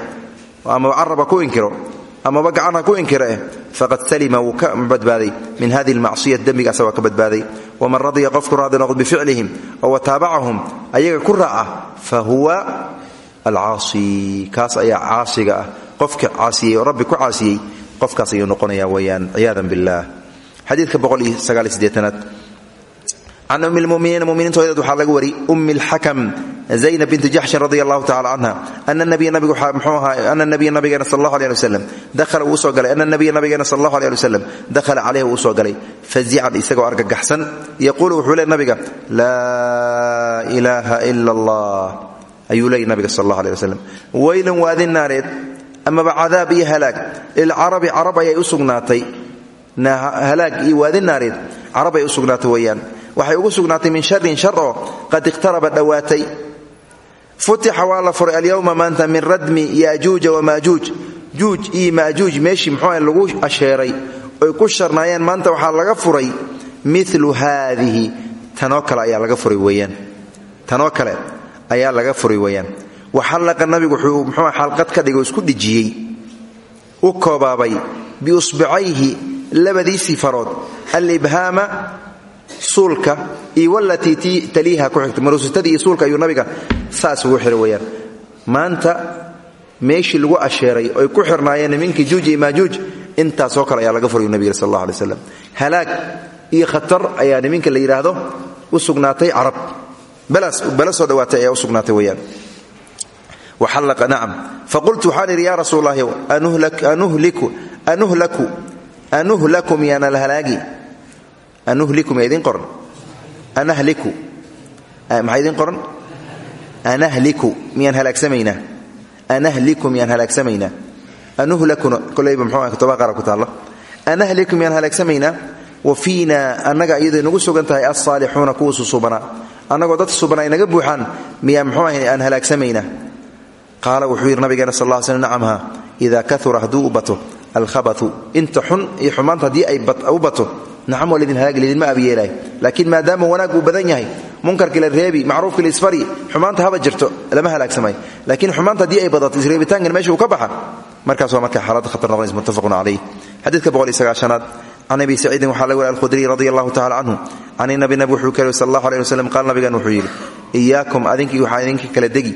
S1: amaba caraba ku inkiro amaba gacanha ku inkiro eh faqad salima wuu ka badbaaday. Min hadi lmacsiya dembigaasa waa ka badbaaday. Waman radiya qofku raadi noqd bificlihim oo wataabacahum ayaga ku raaca fa huwa alcaasi. Kaas ayaa caasiga ah. Qofka caasiyey oo rabbi ku caasiyey qofkaas ayuu noqonaya weyaan ciyaadan billaah xadiidka boqoliyoagaalideeanaad can ummi lmuminiina muminiinta hooyadeed waxaa laga wari ummi lxakam zaynab binti jaxshin radi allahu tacala canha ana nabiya nabigeena sal allahu aleh ali wasalam dahala wuu soo galay ana nabiya nabigeena sal allahu aleh ali wasalam dakhala calayhi wuu soo galay fazican isagoo argagaxsan yaquulu wuxuu le nabiga laa ilaaha ila allah ayuu nabiga sal allah aleh wasalam weylan waadin naareed amaba cadaab iyo halaag lilcarabi carab ayay u sugnaatay halaag iyo waadin naareed carab ay u sugnaatay weeyaan waxay ugu sugnaatay min sharin shar oo qad iqtaraba dhowaatay futixa waa la furay alyowma maanta min radmi yajuuja wamaajuuj juuj iyo maajuuj meeshii muxuu lagu asheeray oy ku sharnaayeen maanta waxaa laga furay milu haadihi. Tanoo kale ayaa laga furay weeyaan. Tanoo kale ayaa laga furay weyaan waxallaqa nabigu wuxuu mxuu xalqad ka dhigay oo isku dhijiyey. U koobaabay biusbicayhi labadiisii suulka iyo walatii tii taliiha ku xigtay marusutadii iyo suulka ayuu nabiga saas ugu xihay weyaan maanta meeshii lagu asheeray oy ku xirnaayeen niminkii juuj iyo maajuuj intaasoo kale ayaa laga furayu nabig sal allah alay slam halaag khatar ayaa niminka la yidhaahdo u sugnaatay carab. Bala soo dhawaatay ayaa u sugnaatay weyaan faqultu waxaan idhi yaa rasuul allahi anuhlaku miyaana la halaagi anuhliku miyaa idin qoran. Anahliku. Maxaa idin qoran? Anahliku miyaan halaagsamaynaa? Anahliku miyaan halaagsamaynaa? Anuhlakuna kolayba mxuu kutubaa qaar ku taalla anahliku miyaan halaagsamaynaa? Wa fiina annaga iyadoo inagu sugan tahay alsaalixuuna kuwa susubanaa annagoo dad suban ay naga buuxaan miyaa mxuu ahay aan halaagsamaynaa? Qaala wuxuu yidhi nabigeena sal lla slam nacamha idaa kaura hadduu u bato alkhabatu inta xun iyo xumaanta haddii ay u bato nacam waa lidin halaagi lidinma abiyeelaay laakiin maadaama wanaag uu badan yahay munkarkii la reebi macruufkii la isfari xumaanta haba jirto lama halaagsamay laakiin xumaanta haddii ay badato isreebitaankan meesha uu ka baxa markaas waa marka xaalada khatar noqonays muttafaqun calayh xadiidka boqol iyo sagaashanaad can abi saciidin waxaa laga wari alkhudriy radi allahu tacala canhu can inabi nabi wuxuu ka sal allahu aleh waslem qaal nabigan wuxuu yidhi iyaakum adinkii waxaa idinka kala degi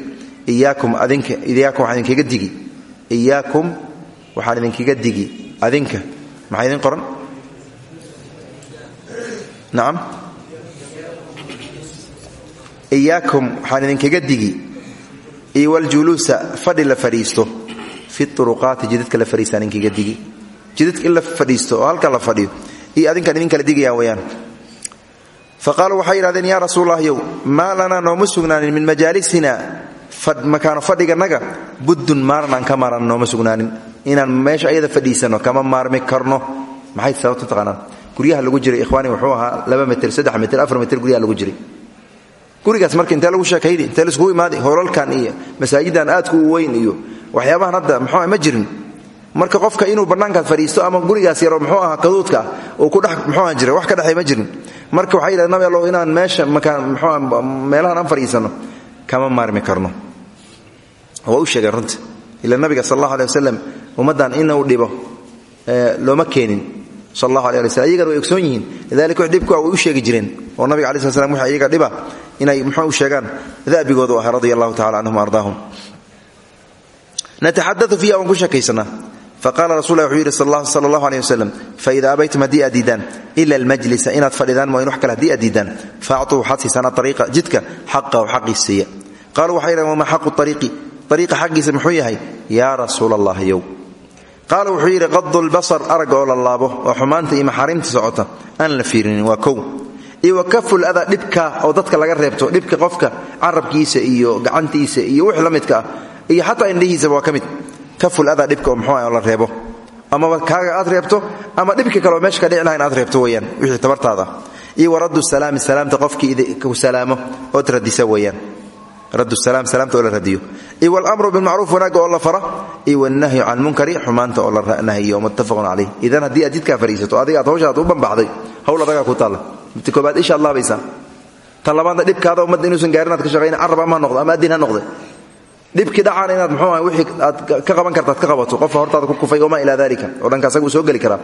S1: iyaakum adinka iyaakum waxaan digi iyaakum waxaan idinkaga digi adinka maxaa idin qoran nacam iyaakum waxaan idinkaga digi. Iyo waljuluusa fadhi la fadhiisto. Fi uruqaati jidadka la fadhiistaan idinkaga digi. Jidadka in la fadhiisto oo halka la fadhiyo. Iyo adinkaan idin kala digayaan weyaan fa qaaluu waxay yidhahdeen yaa rasuullahyow maa lanaa nooma sugnaanin min majaalisina makaano fadhiganaga buddun maaran aan ka maaran nooma sugnaanin. Inaan meesha ayada fadhiisano kama maarmi karno. Maxay taqaanaan guryaha lagu jiray ikhwaani wuxuu ahaa laba mitir saddex mitir afar mitir guryaha lagu jiray. Gurigaas marka intee lagu sheekayni intee laiskugu imaaday hoolalkan iyo masaajidan aadku weyn iyo waxyaabahan hadda muxuu ma jirin. Marka qofka inuu bannaankaas fadhiisto ama gurigaas yaroo muxuu ahaa kaduudka ah uu ku dhex muxuu aha jira wax ka dhexay ma jirin. Marka waxay yidhahdeen nabi allow inaan meesha makaan muxuu meelahan aan fadhiisanno kama maarmi karno. Waa u sheegeen runta ila nabiga sal allahu aleh wasalam inuu dhibo looma keenin iyagana way ogsoon yihiin. Lidalika wix dhibku way u sheegi jireen. Oo nabiga alai sl slam iyaga dhiba inay muxuu u sheegaan da'bigoodu ahaa radia allahu tacala ardaahum. Nataxadau fiiha waan ku faqala rasul lah wuxuu yidhi sal allahu aleh wasalam faida abaytum haddii ila almajlisa inaad fadhidaan mooyn wax kale haddii aad diidaan. Faactuu waxaad siisaan ariiqa jidka xaqahu xaqiisa siiya qaaluu waxay yidhahen wamaa xaqu ariiqi ariiqa xaqiisa muxuu yahay yaa rasuula allah yow qaala wuxuu yidhi qadu lbasar aragga oo la laabo oo xumaanta iyo maxaarimta socota aan la fiirinin waa kow. Iyo wa kaful ada dhibka oo dadka laga reebto dhibka qofka carabkiisa iyo gacantiisa iyo wix la midka ah. Iyo xataa indhihiisaba waa ka mid. Kaful ada dhibka oo muxuu ah la reebo. Amaba kaaga aad reebto ama dhibka kale oo meesha ka lahayn aad reebto weeyaan wixii tabartaada. Iyo waraddu salaami salaamta qofkii ku salaamo ood radisa weeyaan. Raddu salaam salaamta oo la radiyo iyo walamru bilmacruuf wanaagga oo la fara iyo walnahyu can munkari xumaanta oo la nahiyo muttafaqun caleyh idan haddii aad jidkaa fadhiisato adiga aad hawshaad u bambaxday hawl adagaa ku taalla. Midta koobaad ishaad laabaysaa tan labaadna dhibkaada ummadda inuusan gaarin aad ka shaqayna carab ama noqdo ama adin ha noqde dhibkii inaad muxuu ah wixii aad ka qaban karta aad ka qabato qofka hortaada ku kufay wamaa ilaa dalika oo dhanka soo geli karaa.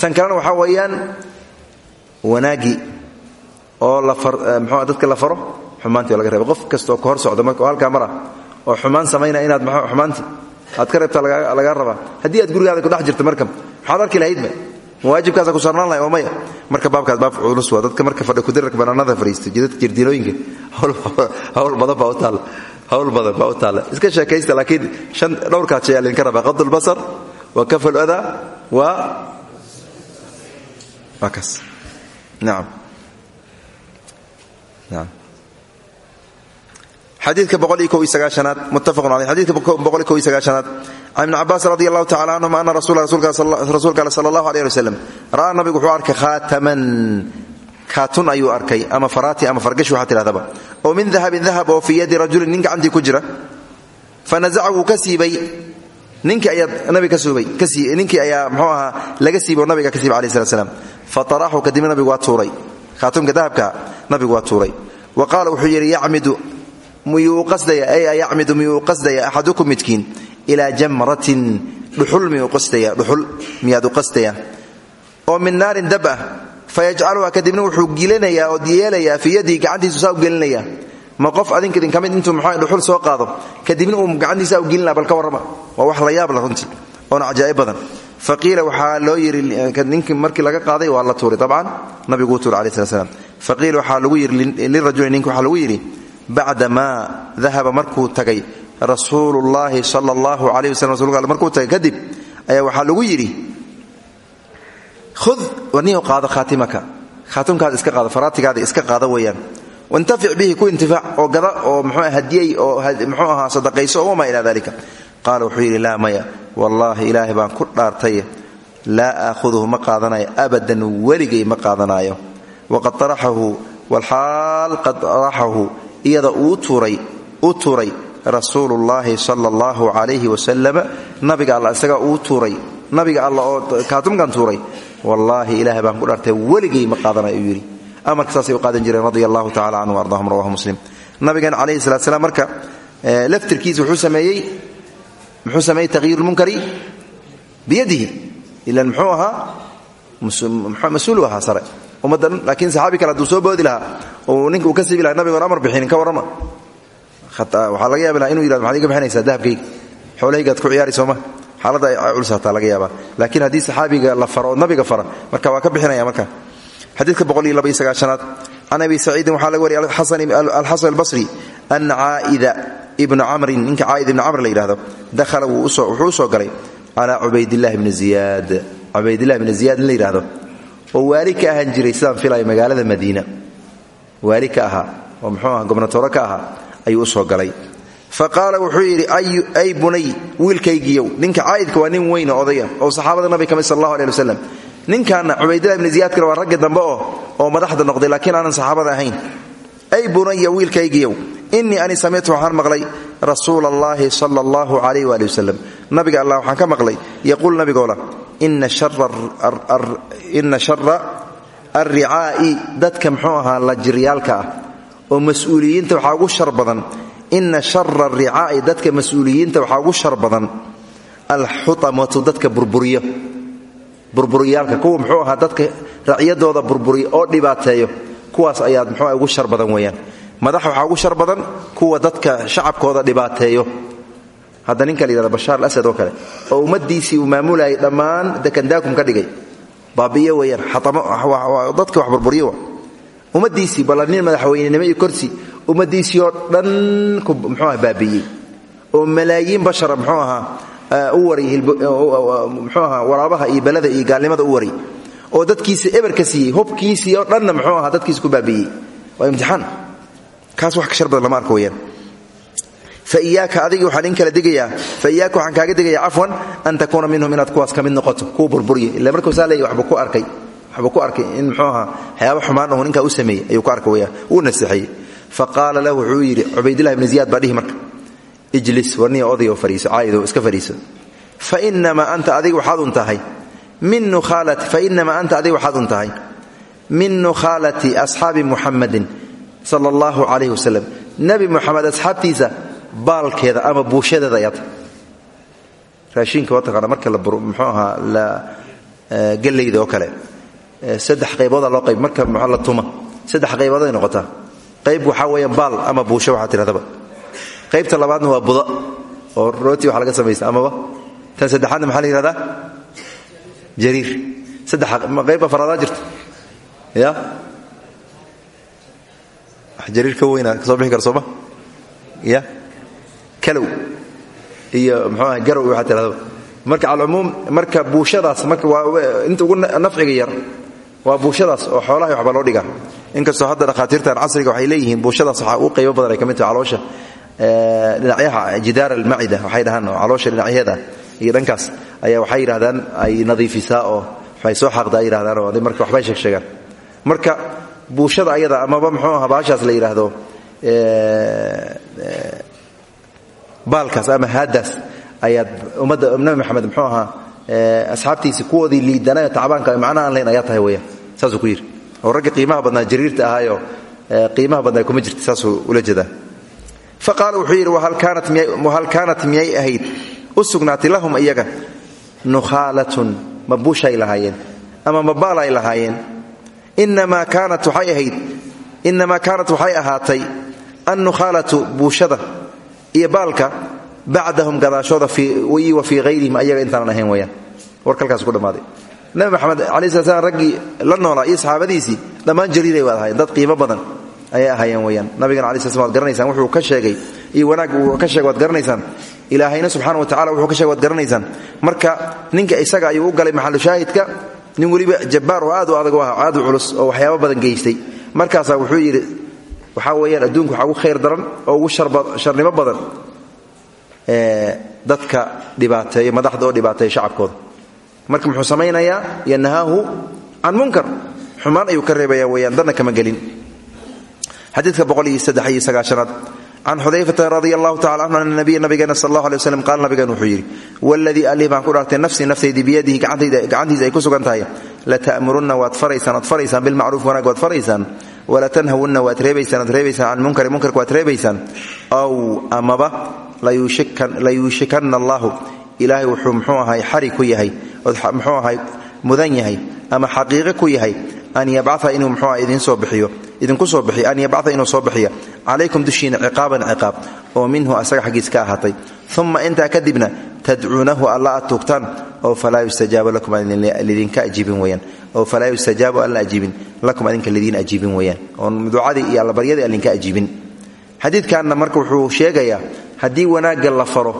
S1: Tan kalena waxaa weeyaan wanaaggii oo la mxuu dadka la faro xumaantii laga reeba qof kastaoo ka hor socda marka oo halkaa oo xumaan samaynaa inaad xumaantii aad ka reebta lagaa rabaa. Haddii aad gurigaada ku dhex jirta marka maxaad arki lahaydba waajibkaasa ku saarnaan lahay oo maya? Marka baabkaas baab culus waa dadka marka fadhi kudirarka banaanada fadhiista jidadka jirdiinooyinka hawl badan baa u taalla hawl badan baa u taalla iska sheekaysta laakiin shan dhowrkaad shay aa lidinka rabaa. Qad lbasar wa kafa lada wa waa kaas. Nacam xadiidka boqoliyoaad muttafaqun caleyh xadidka sagaashanaad. Can ibni cabaas radi allahu tacala canhuma ana rasuulka ale sala allahu aleyh wasalam ra'aa nabigu wuxuu arkay khaataman. Kaatun ayuu arkay ama faraati ama fargash waxaa tidhahdaba. Oo min dahabin dahab oo fii yadi rajulin nin gacantii ku jira. Fanazaca wuu ka siibay. Ninkii ayaa nabiga ninkii ayaa mxuu ahaa laga siibay oo nabiga ka siibay alayh slat slam fataraxu kadibna nabigu waa tuuray. Khaatumka dahabka nabigu waa tuuray. Wa qaala wuxuu yidhi yacmidu miyuu qasdaya ay ayacmidu miyuu qasdaya axadukum midkiin ilaa jamratin dhuxul miyuu qasdaya dhuxul miyaad u qasdaya. oo min naarin dab ah fayajcaluha kadibna wuxuu gelinayaa oo yeelayaa fii yadihi gacantiisu saa u gelinaya ma qof adinka idinka mid intuu muxuu dhuxul soo qaado kadibna uu gacantiisa u gelin laha bal ka warrama waa wax la yaab la runtii oona cajaa'ib badan. faqiila waxaa loo yidhi ninkii markii laga qaaday waa la tuuray. tabcan nabiguu tuuray alayh slat slam faqiila waxaa lagu yidhi lirajuli ninka waxaa lagu bacda maa dahaba markuu tagay rasuulullaahi sala allahu rasulka alle markuu tagay kadib ayaa waxaa lagu yidhi hud warnihu qaado khaatimaka. Khaatimkaada iska qaado faraatigaada iska qaado weeyaan. Waintafic bihi ku intifaac oo gada oo mxuu hadiyey oo muxuu ahaa sadaqayso oo wamaa ilaa dalika qaala wuxuu yidhi laa maya wallaahi ilaahay baan ku dhaartay. Laa aakhuduhu ma qaadanayo abadan weligay ma qaadanaayo. Waqad araxahu walxaal qad araxahu iyada uu turay rasuulullaahi sala allahu calayhi wasalama nabiga alla isaga uu tuuray nabiga alla oo kaatumkan tuuray. Wallaahi ilaahay baan ku dhaartay weligay ma qaadanayo uu yidhi. Amarka saasay u qaadan jireen radia allahu tacala canhu rawahu muslim. Nabigan calayhi salat slam marka laftirkiisa wuxuu sameeyey muxuu sameeyey takhyiir lmunkari biyadihi. Ilan muxuu ahaa mas'uulu ahaa sare. Ummadda dhan laakiin saxaabi kale hadduu soo boodi lahaa ninka uu ka siibi laha nabigoon amar bixinin ka warrama. Waxaa laga laha inuu yihahdo maxaad iga bixinaysaa dahabkayga? Xoolahaygaad ku ciyaari sooma. Xaaladda ay culus laga yaabaa. Laakiin haddii saxaabiga la faro nabiga fara marka waa ka bixinaya marka. Xadiidka boqoliyoabayoagaashanaad can abi saciidin waxaa laga wariyay alxasan albasri ana caa'ida ibna camrin. Ninka caa'id ibna camr la yidhahdo dakhala wuxuu soo galay calaa cubaydillahi bni ziyaad. Cubaydillahi bni ziyaad la yidhahdo oo waali ka jiray sidaan filaya magaalada madiina waali ka oo muxuu aha gobnatooro ka ahaa ayuu u soo galay. Fa wuxuu yidhi ay bunay wiilkaygiiyow ninka caa'idka waa nin weyna odaya oo saxaabada nabiga ka mid sal allahu aleh wasalam ninkaana cubaydillahi bni ziyaadkana waa ragga dambe oo oo madaxda noqday laakiin aanan saxaabada ahayn. Ay bunaya wiilkaygiiyow innii ani samictu waxaan maqlay rasuula allaahi sala allahu calayh nabiga allah waxaan ka maqlay yaquul nabigoola ina shara alricaa'i dadka muxuu ahaa lajiryaalka ah oo mas'uuliyiinta waxaa ugu shar badan ina shara alricaa'i dadka mas'uuliyiinta waxaa ugu shar badan alxutamatu dadka burburiyo burburiyaalka kuwa muxuu ahaa dadka racyadooda burburiya oo dhibaateeyo kuwaas ayaad muxuu ugu shar badan weeyaan madax waxaa ugu shar badan kuwa dadka shacabkooda dhibaateeyo hadda ninka la yihahdo bashaar alasad oo kale oo ummadiisii uu maamulayay dhammaan dakandaakum ka dhigay baabi'iye weeyaan dadka wax burburiye ummadiisii balla nin madaxweynenimo iyo korsi ummadiisii oo dhan muxuu aha baabi'iyey. Oo malaayiin bashara muxuu ahaa u waray muxuu ahaa waraabaha iyo belada iyo gaalnimada u waray oo dadkiisi eberka siiyey hubkiisii oo dhanna muxuu ahaa dadkiisi ku baabi'iyey. Waa imtixaan. Kaas wax ka shar badan lama arko weyaan faiyaaka adigi waxaan in kala digayaa. Faiyaaka waxaan kaaga digayaa. Cafwan an takuuna minhum inaad kuwaas ka noqoto. Kuwa burburiya illa markuu saa leeyay waxba ku arkay. Waxba ku arkay in muxuu ahaa waxyaaba xumaan ahu ninkaa u sameeyey ayuu ku arkay weyaan wuu naseexeeyey faqaala lahu wuxuu yidhi cubaydillahi ibni ziyaad marka. Ijlis warniya odayoo fariiso. Caayido iska fariiso. Fainamaa anta adiga waxaad un tahay. Min nukhaalati fainamaa anta adiga waxaad un tahay. Min nukhaalati asxaabi muxamadin sala allahu calayh wasalam nebi muxamed baalkeeda ama buushadeeda ayaad raashinka waa taqaana marka la muxuu ahaa la gellayda oo kale. Saddex qaybooda loo qayb marka la tuma. Saddex qaybooday noqotaa. Qayb waxaa weeyaan baal ama buusho waxaa tidhahdaba. Qaybta labaadna waa buda oo rooti waxa laga samaysta amaba. Tan saddexaadna maxaa la yihahdaa jariir. Qayb afaraadaa jirta ya? Jariir ka weyna ka soo bixi kara sooma ya kalow. Iyo mxuu aha garow waxaa tihahdaba marka calcumuum marka buushadaas marka waa inta ugu nafciga yar waa buushadaas oo xoolaha waxba loo dhigaa. Inkastoo hadda dhakhaatiirtan casriga waxay leeyihiin buushadaas waxaa ugu qaybo badan ay ka mid tahay caloosha dhinacyaha jidaar almacida waxay dhahaan oo caloosha dhinacyaheeda iyo dhankaas. Ayaa waxay yidhahdaan ay nadiifisaa oo waxay soo xaaqdaa ay yidhahdaan oo marka waxbay sheegsheegaan. Marka buushada ayada amaba muxuu aha baashaas la yidhaahdo baalkaas ama haadaas ayaad ummadda nabi maxamed muxuu ahaa asxaabtiisi kuwoodii liidanayo tacbaanka macnaha aan layn ayaa tahay weyaan saasuu ku yidhi. Oo ragga qiimaha badnaa jariirta ahaayoo qiimaha badnaa kuma jirta saasuu ula jeedaa fa qaala wuxuu yidhi wahal kaanat miyay ahayd? U sugnaatay lahum iyaga. Nukhaalatun ma buushay lahaayeen ama ma baalay lahaayeen. Inamaa kaanat waxay ahayd kaanat waxay ahaatay annukhaalatu buushada iyo baalka bacdahum gadaashooda wa fii hayrihim ayaga intaanan ahayn weyaan warka halkaas ku dhammaaday. Nabi maxamed alai sla slam raggii la noolaa iyo saxaabadiisii dhammaan jariiray waad ahayen dad qiimo badan ayay ahaayeen weyaan nabigana alai sla slam waad garanaysaan wuxuu ka wa tacala wuxuu ka sheegay waad garanaysaan. Marka ninka isaga ayuu u galay maxalu shaahidka nin weliba jabbaar oo adag u ah culus oo waxyaaba badan geystay. Markaasaa wuxuu yidhi waxaa weeyaan adduunku waxaa ugu khayr daran oo ugu sharnimo badan dadka dhibaateeya madaxda oo shacabkooda. Marka muxuu samaynayaa yanhaahu can munkar. Xumaan ayuu ka reebaya weyaan kama gelin. Xadiidka sagaashanaad. Can xudayfata radia allahu tacala anhu ana nabiya nabigeena sal allah alay waslam qaala nabigeena wuxuu yidhi waladii allih baan ku dhaartay nafsii naftaydii biyadihi gacantiisa ay ku sugan tahay lata'murunna waad faraysaan oad faraysaan bilmacruuf wanaag waad faraysaan walatanhawunna waad reebaysaan oad reebaysaan can munkari. Munkarka waad reebaysaan. Aw amaba layuushikanna allahu ilaahay wuxuu muxuu ahay xari ku yahay. Ahay mudan yahay ama xaqiiqo ku yahay an yabcaa inuu muxuu ah idin soo bixiyo idinku soo bixiyo an yabcaa inuu soo bixiya. Calaykum dushiina ciqaaban ciqaab oo minhu asaga xaggiis ka ahaatay. Uma intaa kadibna tadcuunahu alla aad tuugtaan oo falaa yustajaaba lakum lidinka ajiibin weyaan oo falaa yustajaabu alla ajiibin lakum adinka lidiin ajiibin weyaan oon ducadii iyo allabaryadii allinka ajiibin. Xadiidkanna marka wuxuu sheegayaa haddii wanaagga la faro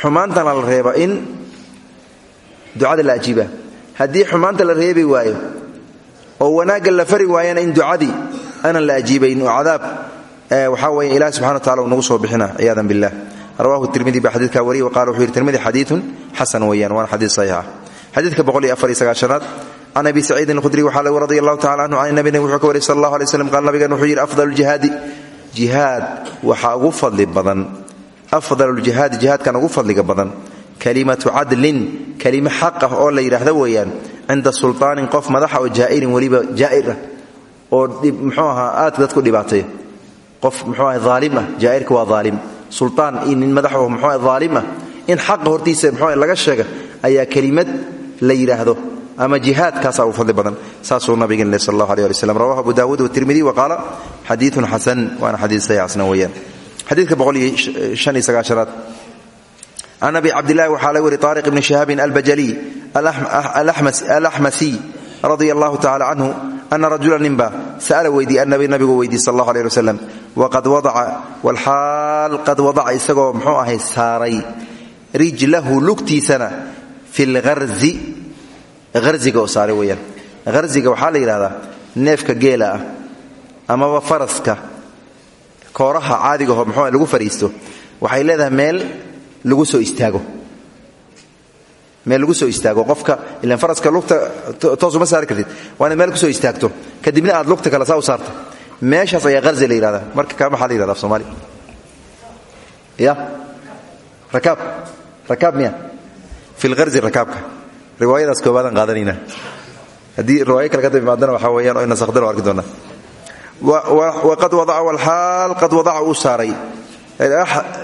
S1: xumaantana la reeba in ducada la ajiiba haddii xumaanta la reebi waayo oo wanaagga la fari waayana in ducadii aanan la ajiibayn oo cadaab waxaa weeye ilahi subxana wa tacala uu nagu soo bixina ciyaadan billah rawahu tirmidi baa xadiidkaa wariyey waqala wuxuu yidhi tirmidi xadiidun xasan weeyaan waana xadiid saxiixa. Xadiidka boqol iyo afar iyo sagaashanaad can abi saciidin alkhudri waxaa lagu radi allahu tacala canhu can nabi wuxuu ka wariyay sal allahu alay slam qaala nabigan wuxuu afdal ljihaadi jihaad waxaa ugu fadli badan afdal ljihaadi jihaadkan ugu fadliga badan kalimatu cadlin kelimo xaq ah oo la yidhaahdo weeyaan cinda sulطaanin qof madaxa oo jaa'irin weliba jaa'ir ah oo muxuu ahaa aadka dadku dhibaateeya qof muxuu aha aalim ah jaa'irka waa aalim sulطaan iyo nin madax oo muxuu aha aalim ah. In xaqa hortiisa muxuu laga sheega ayaa kelimad la yidhaahdo ama jihaadkaasaa ugu fadli badan. Saasuu nabigeen leh sal allahu aleh ali slam rawahu abu sagaashanaad can abi cabdilahi waxaa laga wari taariq ibni shihaabin albajaliy alaxmasiy radia allahu tacala canhu ana rajula ninba sa'ala weydiiye nabigu weydiiy sal allahu aleh wasalam waqad wadaca walxaal qad wadaca isagoo muxuu ahay saaray rijlahu lugtiisana fi lharzi harziga oo saaray weyaan harziga waxaa la yidhahdaa neefka geela ah amaba faraska kooraha caadigaho muxuu lagu fariisto. Waxay leedahay meel lagu soo istaago. Meel lagu soo istaago qofka ilan faraska lugta toosuma saari kartid. Waa meel ku soo istaagto. Kadibna aad lugta kale saa u saarto. Meeshaas ayaa harzi la marka kaa maxaa la soomaali? Ya? Rakaab. Rakaab miya? Fi lharzi rakaabka. Riwaayadaas koobaadaan qaadanayna. Haddii riwaayo kale ka dab imaadana waxaa weeyaan oo nasakhdana arki doonaa waqad wadaca walxaal qad wadaca uu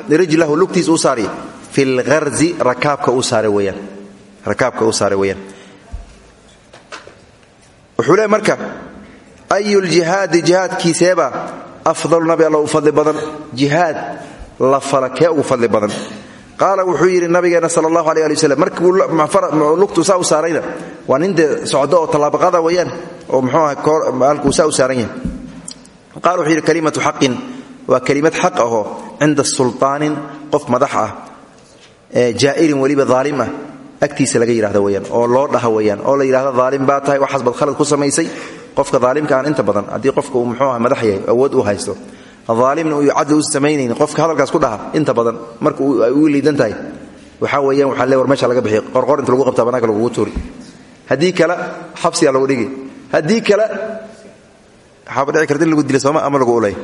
S1: rijlahu lugtiis uu saaray fi lharzi rakaabka uu saaray weyaan wuxuu marka ayu ljihaadi jihaadkiiseeba afdalu nabi alla u fadli badan. Jihaad la fala kee badan. Qaala wuxuu yidhi nabigeena sal allahu aleh ali waslm markii lugtu saa u saarayna? Waa nin dee socdo oo tallaabaqada weyaan oo muxuu aha halkuu saa u saaran wuxuu yidhi kalimatu xaqin. Waa kelimad xaq ahoo cinda sulطaanin qof madax ah jaa'irin weliba aalim ah agtiisa laga yidhahdo weyaan oo loo dhaha weyaan oo la yidhahdo aalim baa tahay waxaas bad khalad ku samaysay qofka aalimka aan inta badan haddii qofka uu muxuu aha madax yahay awood u haysto. Aalimna uu cadli u samaynayni qofka hadalkaas ku dhaha inta badan war meesha laga bixiy qorqor inta lagu qabta bannaanka lagugu tuuri. Haddii kale xabsiyaa lagu dhigi. Haddii kale waxaaba dhici lagu dila sooma ama lagu ulay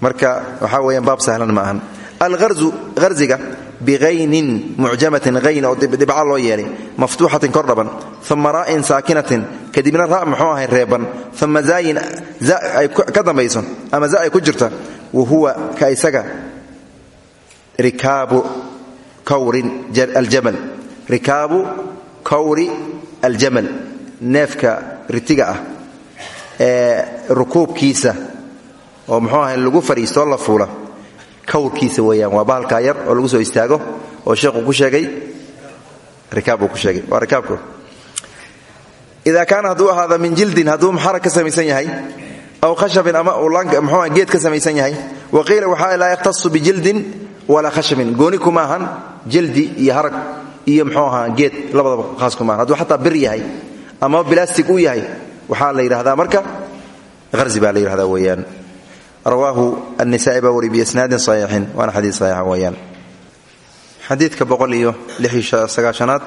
S1: marka waxaa weeyaan baab sahlan ma ahan. Alharzu harziga biaynin mucjamatin ayn oo dhibca loo yeelay maftuuxatin kor dhaban uma ra'in saakinatin kadibna ra' muxuu ahay reeban uma zaayin ay ka dambayso ama za ay ku jirta wa huwa ka isaga kawrin aljamal. Rikaabu kawri aljamal. Neefka ritiga ah ee rukuubkiisa oo muxuu ahay lagu fadhiistoo la fuula. Kawrkiisa weeyaan waa bahalkaa yar oo lagu soo istaago oo sheekhu ku sheegay. Rikaab uu ku sheegay. Waa rikaabku. Ida kaana hadduu ahaada min jildin hadduu xarag ka samaysan yahay aw khashabin ama mxua geed ka samaysan yahay wa qiila waxaa laa yakhtasu bijildin walaa khashabin gooni kuma ahan jildi iyo harag iyo mxuu ahaa geed labadaba haas kuma ahan hadduu xataa bir yahay ama bilastig uu yahay waxaa la yidhahdaa marka harzi baa la yidhahdaa weeyaan rawaahu annisaai baa wari biisnaadin saxiixin waana xadiid saxiixa weeyaan. Xadiidka boqol iyo sagaashanaad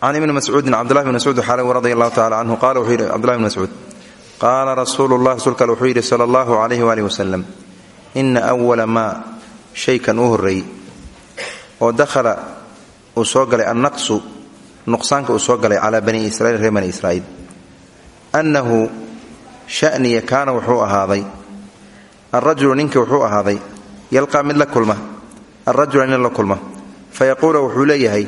S1: can ibni mascuudin cabdullahi bn mascuud xaalawi radi allahu tacala canhu qala wuxuu yidhi cbdullahi bn mascuud qaala rasuulu llah rasuulka ale wuxuu yidhi sala allahu calayhi waalihi wasalam ina awala maa shaykan uu horreeyey oo dakhala uu soo galay annaqsu nuqsaanka uu soo galay calaa bani israiil reer bani israa'iil shaniya kaana wuxuu ahaaday alrajulu ninka wuxuu ahaaday yalqaa mid la kulma alrajula nin la kulma. Fayaquulu wuxuu leeyahay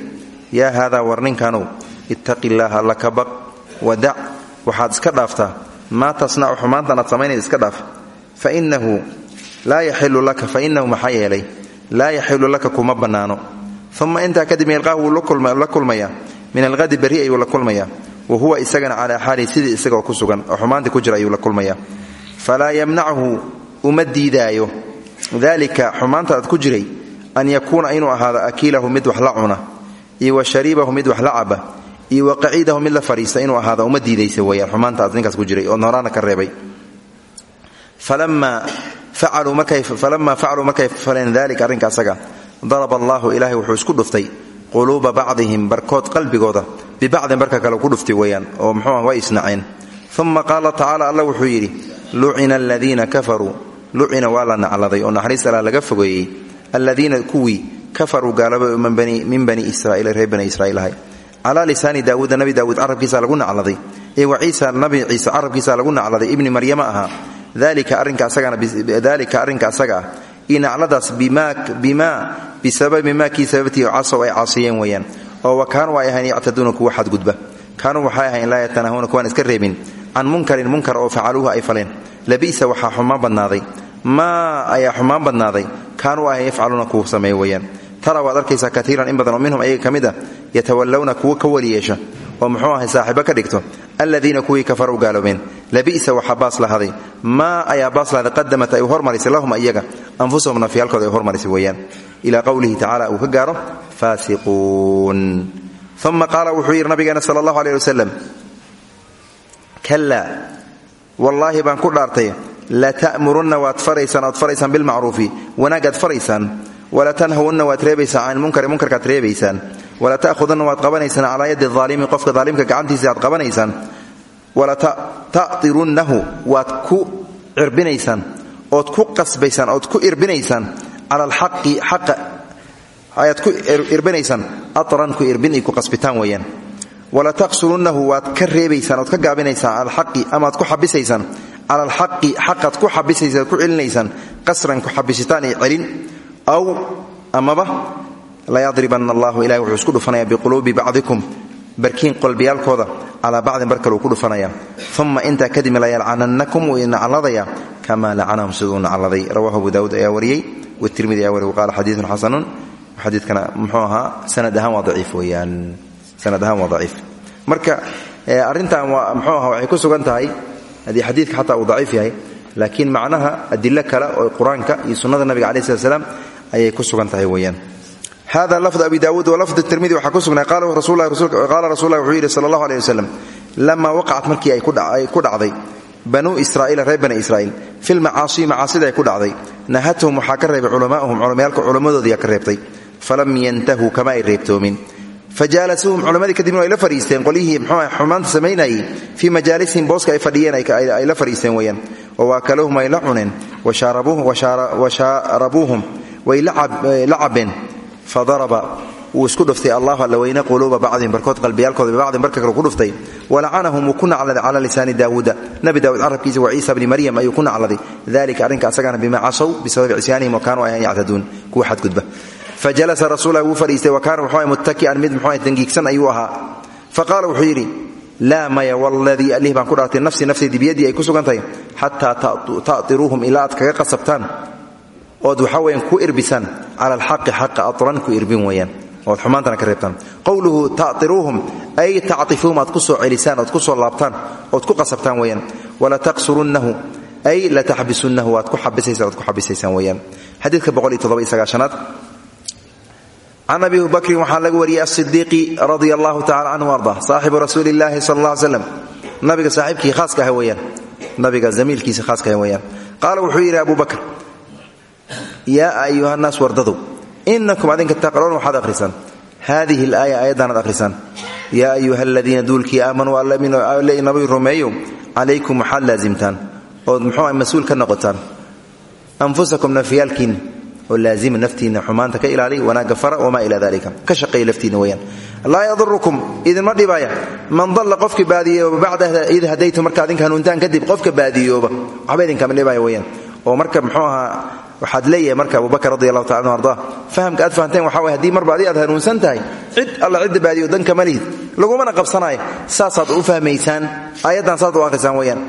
S1: yaa haadaa war ninkanow ittaqi illaaha alla ka baq wadac waxaad iska dhaaftaa maa tasnacu xumaantan aad samaynaysa iska dhaaf. Fainahu laa yaxilu laka fainahu maxaa yeelay laa yaxilu laka kuma bannaano. Uma intaa kadib yalqaahu wuu la kulmayaa. Min alhadi berri ayuu la kulmayaa wa huwa isagana calaa xaalihi sidii isagoo ku sugan oo xumaantii ku jira ayuu la kulmayaa. Falaa yamnachu uma diidaayo. Dalika xumaanta ku jiray an yakuuna inuu ahaado akiilahu mid wax la cuna iyo wa mid wax la caba iyo wa qaciidahu mid la fadhiista inuu ahaado uma diidaysa xumaanta aad ku jiray oo nooraana ka reebay. Falama facaluu markay faleen dalika arrinka asaga daraba allaahu ilaahay wuxuu isku dhuftay quluuba bacdihim barkood qalbigooda bibacdin barka kale ku dhuftay weyaan oo muxuuah way isnaceen. Uma qaala tacaala wuxuu yidhi lucina aladiina kafaruu lucina waa la nacladay oo naxariis alla laga fogeeyey aladiina kuwii kafaruu gaalaba min bani israiil reer bani israiil ahay. Calaa lisaani daawuuda nabi daawuud carabkiisa lagu nacladay. Ee wa ciisa nabi ciise carabkiisa lagu nacladay ibni maryama ahaa. Arrinka arrinka asaga ah iyo nacladaas bimaa bisababi maa kii sababtii casow ay caasiyeen weyaan oo wa kaanuu ay ahayn yactaduuna kuwa xadgudba. Kaanuu waxay ahayn laa yatanahuuna kuwaan iska reebin. Can munkarin munkar oo facaluuhu ay faleen. Labisa waxaa xumaan badnaaday. Maa ayaa xumaan badnaaday. Kaanuu ahayn yafcaluuna kuwa sameey weyaan tara waad arkaysaa kaiiran in badan oo minhum ayaga ka mid a yatawallawna kuwo ka weli oo muxuu ahay saaxiibo ka dhigto aladiina kuwii kafaruu gaaloobeen labi'sa waxaa baas lahaday maa ayaa baas lahaday qadamat ay hormarisay lahum iyaga anfusahum nafyaalkooda ay hormarisay weeyaan. Ilaa qowlihi tacala uu ka gaaro faasiquun. Uma qaala wuxuu yidhi nabigeena sala allahu aleyh wasalam kalaa wallaahi baan ku dhaartay lata'murunna waad faraysaan oad faraysaan bilmacruufi wanaagaad faraysaan walatanhawunna waad reebaysaan can ilmunkari munkarkaad reebaysaan wala ta'khudunna waad qabanaysaan calaa yadi aalimi qofka daalimka gacantiisa aad qabanaysaan. Wala ta'tirunnahu waad ku cirbinaysaan ood ku qasbaysaan ood ku irbinaysaan. Cala alxaqi xaqa ayaad ku irbinaysaan. Atran ku irbin iyo ku qasbitaan weeyaan. Wala taqsurunnahu waad ka reebaysaan ood ka gaabinaysaan cala alxaqi amaad ku xabisaysaan. Cala alxaqi ku xabisaysaan ku celinaysaan. Qasran ku xabisitaan iyo celin. Aw amaba layadribanna allahu ilahi wuxuu isku dhufanaya biquluubi bacdikum barkiin qalbiyaalkooda calaa bacdin bar kale uu ku dhufanaya. Uma intaa kadib layalcanannakum wuu idnacalladaya kama lacanahum siduu nacladay. Rawahu abu daawuud ayaa wariyey watirmidi ayaa wariyey qaala xadiidun xasanun. Xadiidkana muxuu ahaa sanad ahaan waa daciif weeyaan. Sanad ahaan waa daciif. Marka arrintan waa muxuu aha waxay ku sugan tahay haddii xadiidka xataa uu daciif yahay laakiin macnaha adilo kale oo qur'aanka iyo sunnada nabiga calaih slat slam ayay ku sugan tahay weeyaan hada lafd abi daawuud walafd tirmidi waxaa ku sugnay qaala rasulah wuxuu yidhi sal allahu aleh wasalam lamaa waqacat markii ay ku dhacday banuu israa'iila reer bani israa'iil fi lmacaasi macaasida ay ku dhacday nahathum waxaa ka reebay culamaa'uhum culamayaalka culammadoodiyaa ka reebtay falam yantahuu kama ay reebtoomin fajaalasuuhum culammadii kadibna ay la fadhiisteen qolyihii mxuu xumaanta samaynayay fii majaalisihim booska ay fadhiyeen ay la fadhiisteen weeyaan wawaakaluuhum ay la cuneen washaarabuuhum way la cabeen fadaraba wuu isku dhuftay allahu alla weyne quluuba bacdihim barkood qalbiyaalkooda bibacdin kale ku dhuftay. Walacanahum wuu ku nacladay cala lisaani daawuuda nabi daawuud carabkiisa wa ciisa bni maryam ayuu ku nacladay. Dalika arrinka asagana bimaa casow bisababi cisyaanihim wa kaanuu ayan yactaduun. Kuwa xadgudba fajalasa rasuulah wuu fadhiistay wa kaana wuxuu muttaki'an mid muxuu dangiigsan ayuu ahaa. Faqaala wuxuu yidhi laa maya waladii alih baan ku dhaartay nafsii nafsaydi biyadii ay ku sugan tahay xataa ta'tiruuhum ilaa aad kaga qasabtaan ood waxaa weyaan ku irbisaan cala alxaqi xaqa atran ku irbin weeyaan. Ood xumaantana ka reebtaan. Qowluhu ta'tiruuhum ay tactifuuhum aad ku soo celisaan ood ku soo laabtaan ood ku qasabtaan weeyaan. Wala taqsurunnahu ay lataxbisunnahu waad ku xabisaysaan oad ku xabisaysaan weeyaan. Xadiidka boqol iyo toddoba iyo sagaashanaad can abi bakrin waxaa laga wariyey asidiiqi radia allahu tacala canhu arda saaxibu rasuuli illaahi sal alla ly slam nabiga saaxiibkii khaaska ah weeyaan. Nabiga zamiilkiisa khaaska ah weeyaan. Qaala wuxuu yidhi abu bakr yaa ayuha naas wardadow inakum adinka taqra'uun waxaad akhrisaan haadihi alaaya aayaddaanaad akhrisaan yaa ayuha aladiina duulkii aamanuu nabi rumeeyow calaykum waxaad laasimtaan ood muxuu ah mas'uul ka noqotaan? Anfusakum nafyaalkiinna oo laazima naftiinna xumaanta ka ilaaliy wanaagga fara wamaa ilaa dalika ka shaqeeya laftiinna weyaan laa yadurukum idinma dhibaaya. Man dalla qofka baadiyooba bacda id hadaytu marka adinka hanuuntaan kadib qofka baadiyooba waxba idinkama dhibaaya weyaan oo marka waxaad leeyahay marka abubakr radi allahu taala anu arda fahamka aad fahanteen waxa way haddii marba aad hanuunsan tahay cid alla cidda baadiyo dankama lihid lagumana qabsanaayo saasaad u fahmaysaan aayaddan saad u akhrisaan weyaan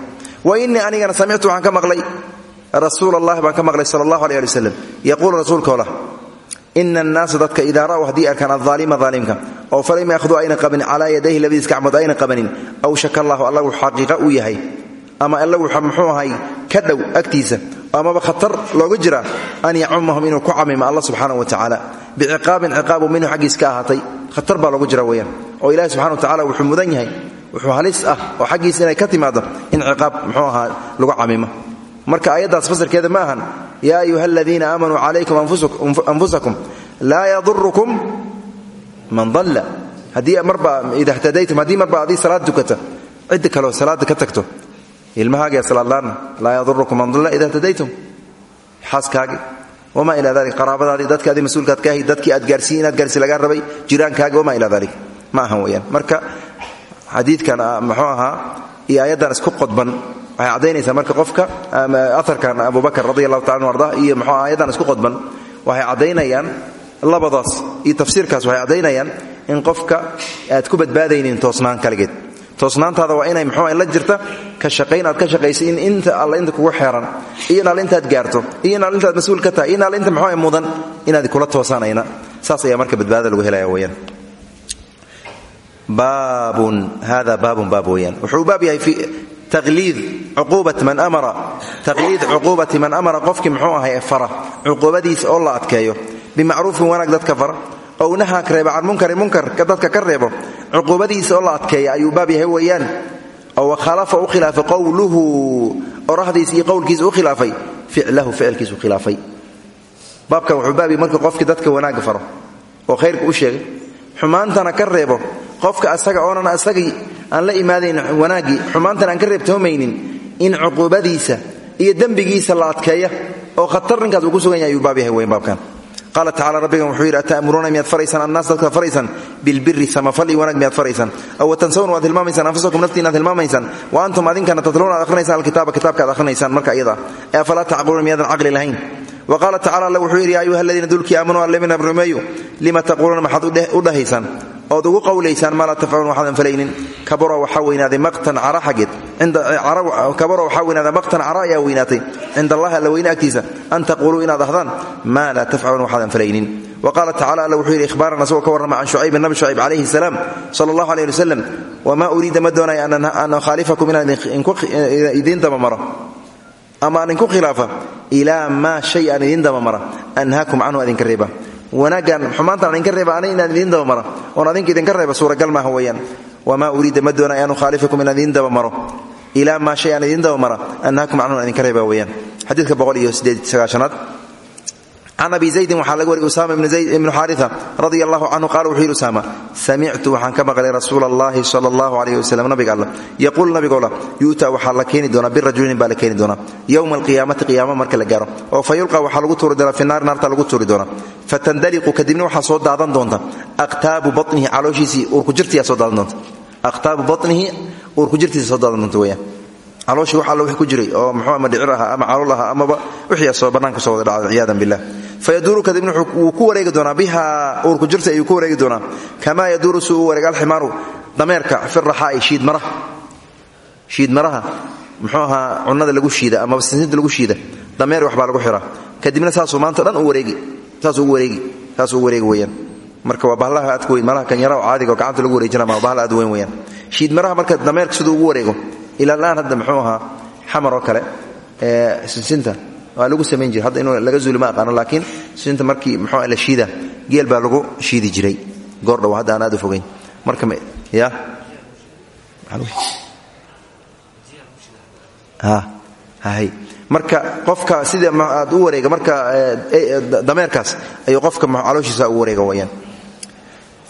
S1: wa innii anigana samictu waxaan ka maqlay rasuul allahi baan ka maqlay sal allahu aleh ali wasalam yaquulu rasuulkoola ina annaasa dadka idaa ra'w haddii arkaan aaalima aalimka oo falam yahduu ayna qabanin calaa yadayhi labadiis gacmood ayna qabanin aw shaka allahu alla wuu xaqiiqa u yahay ama alla wuxuu muxuu ahay ka dhow agtiisa amaba khatar looga jira an yacumahum inuu ku camimo alla subxaana wa tacaala biciqaabin ciqaabu minhu xaggiis ka ahaatay. Khatar baa loogu jira weyaan oo ilahi subxana wa tacala wuxuu mudan yahay wuxuu halis ah oo xaggiisa inay ka timaado in ciqaab muxuu ahaa lagu camimo marka ayaddaas fasirkeeda ma ahan. Yaa ayuha aladiina aamanuu calaykum anfusakum laa yadurukum man dalla. Haddii marba ida htadaytum haddii marba adii salaad tukata cidda kaleo salaada ka tagto ilmahaaga salaadlaana laa yadurukum man dalla ida htadaytum xaaskaagi wamaa ila dalik qaraabadaadii dadka adi mas'uulkaad ka ahayd dadkii aad gaarsiiy inaad gaarsi lagaa rabay jiraankaagi wamaa ila dalik ma ahan weyaan marka xadiidkan muxuu ahaa iyo ayaddan isku qodban waxay caddaynaysaa marka qofka aarkan abubakr radi allahu taala arda iyo mxuu ayadan isku qodban waxay caddaynayaan labadaas iyo tafsiirkaas waxay caddaynayaan in qofka aad ku badbaadaynin toosnaan kaligeed toosnaantaada waa inay mxuu la jirta ka shaqayn aad ka shaqaysa in inta alla inta kugu xeeran iyo in alla intaad gaarto iyo in alla intaad mas'uul ka tahay in alla inta mxuu mudan inaad kula toosanayna. Saas ayaa marka badbaadada lagu helaya weyaan baabun hada baabun baab wuxuu baab yahay fi taqliid cuquubati man amara. Taqliid cuquubati man amara qofkii muxuu ahay fara cuquubadiisa oo la adkeeyo. Bimacruufin wanaag dadka fara ow nahaak reeba can munkarin munkar dadka ka reebo cuquubadiisa oo la adkeeya ayuu baab yahay weeyaan. Oo khalafa u khilaafay qowluhu orahdiisa iyo khilaafay ficlahu ficilkiisu khilaafay. Baabkan wuxuu baab yahay marka qofkii dadka wanaagga faro oo khayrka u sheegay. Xumaantana ka reebo qofka asaga oonan asagii aan la imaadayn wanaaggii xumaantana aan ka reebtoomaynin in cuquubadiisa iyo dembigiisa la oo khatar ninkaas uu sugan yahay ayuu yahay weyn baabkan qaala tacala rabbigan wuxuu yidhi ata'muruuna miyaad faraysaan annaas dadka faraysaan bilbiri samafal iyo wanaag miyaad faraysaan aw watansawna waad hilmaamaysaan anfusakum naftiina ad hilmaamaysaan wa antum adinkana tatluuna ad akhrinaysaan alkitaaba kitaabka ad akhrinaysaan marka iyada ee afalaa tacqiluuna miyaadan caqli lahayn wa qaala tacala alle wuxuu yidhi yaa ayuha aladiina dulkii aamanuu allemina rumeeyu lima taquuluuna maxaad u dhahaysaan ood ugu qawlaysaan maa laa tafcaluun waxaadan falaynin kabaro waxaa weynaaday maqtan cara xaggeed kabaro waxaa weynaaday maqtan cara ayaa weynaatay cinda allahi alla weyne agtiisa an taquuluu inaad ahdaan maa laa tafcaluun waxaadan falaynin wa qaala tacala alla wuxuu yidhi ihbaaran asagoo ka warrama can shucaybin nabi shucayb calayhi salaam sala allahu aleyh ali wasalam wamaa uriida ma doonaya an ukhaalifakum inaan idiin dabamaro ama aan idinku khilaafa ilaa maa shay aan idiin dabamara anhaakum canhu adinka reeba. Wanaaggan xumaantan adinka reeba ani inaan idiin dabamara oon adinka idinka reeba suuragal maaha weeyaan. Wamaa uriida ma doonaya an ukhaalifakum inaan idiin dabamaro ilaa maa shay aan idiin dabamara anhaakum canhu adinka reeba weeyaan. Xadiidka boqol iyo can abi zaydin waxaa laga wariyay usama ibnu xaaria radia allahu canhu qaala wuxuu yidhi usama samictu waxaan ka maqlay rasuula allahi sala allahu alayh wasalam nabiga alla yaquul nabigoola yu'ta waxaa la keeni doonaa birajulin baa la keeni doonaa. Yowma alqiyaamati qiyaama marka la gaaro. Oo fa yulqa lagu tuuri doonaa fi naari lagu tuuri doonaa. Fatandaliqu kadibna waxaa soo daadan doonta aqtaabu banihi calooshiisii uurkujirtiyaa soo daadan doonta. Aqtaabu banihi uurkujirtiisa soo daadan doonta weyaan calooshii wax alla wix ku jiray oo muxuu dhicir ahaa ama calool ahaa amaba wixii soo bannaanka soo wada dhacday ciyaadan billah. Fayaduuru kadibna wuu ku wareegi doonaa biha uurku jirta ayuu ku wareegi doonaa. Kamaa yaduuru si uu wareega alximaaru dameerka fi raxaa'i shiidmaraha shiidmaraha muxuu ahaa cunnada lagu shiida amaba sinsinta lagu shiida dameer waxbaa lagu xiraa. Kadibna saasuu maanta dhan u wareegi saasuu wareegi saasuu wareegi weeyaan. Marka waa bahlaha aadka weyn malaha kan yara oo caadiga oo gacanta lagu wareejina ma bahla aad weyn weeyaan. Shiidmaraha marka dameerka siduu ugu wareego ilaa laan hadda muxuu ahaa xamar oo kale sinsinta. Waa lagu samayn jiray. Hadda inuu laga zuuli ma aqaano laakiin sinta markii muxuu la shiida geel baa lagu shiidi jiray. Goor dhow hadda aan aad u fogayn marka ya marka qofka sida aad u wareega marka dameerkaas ayuu qofka calooshiisa u wareega wayaan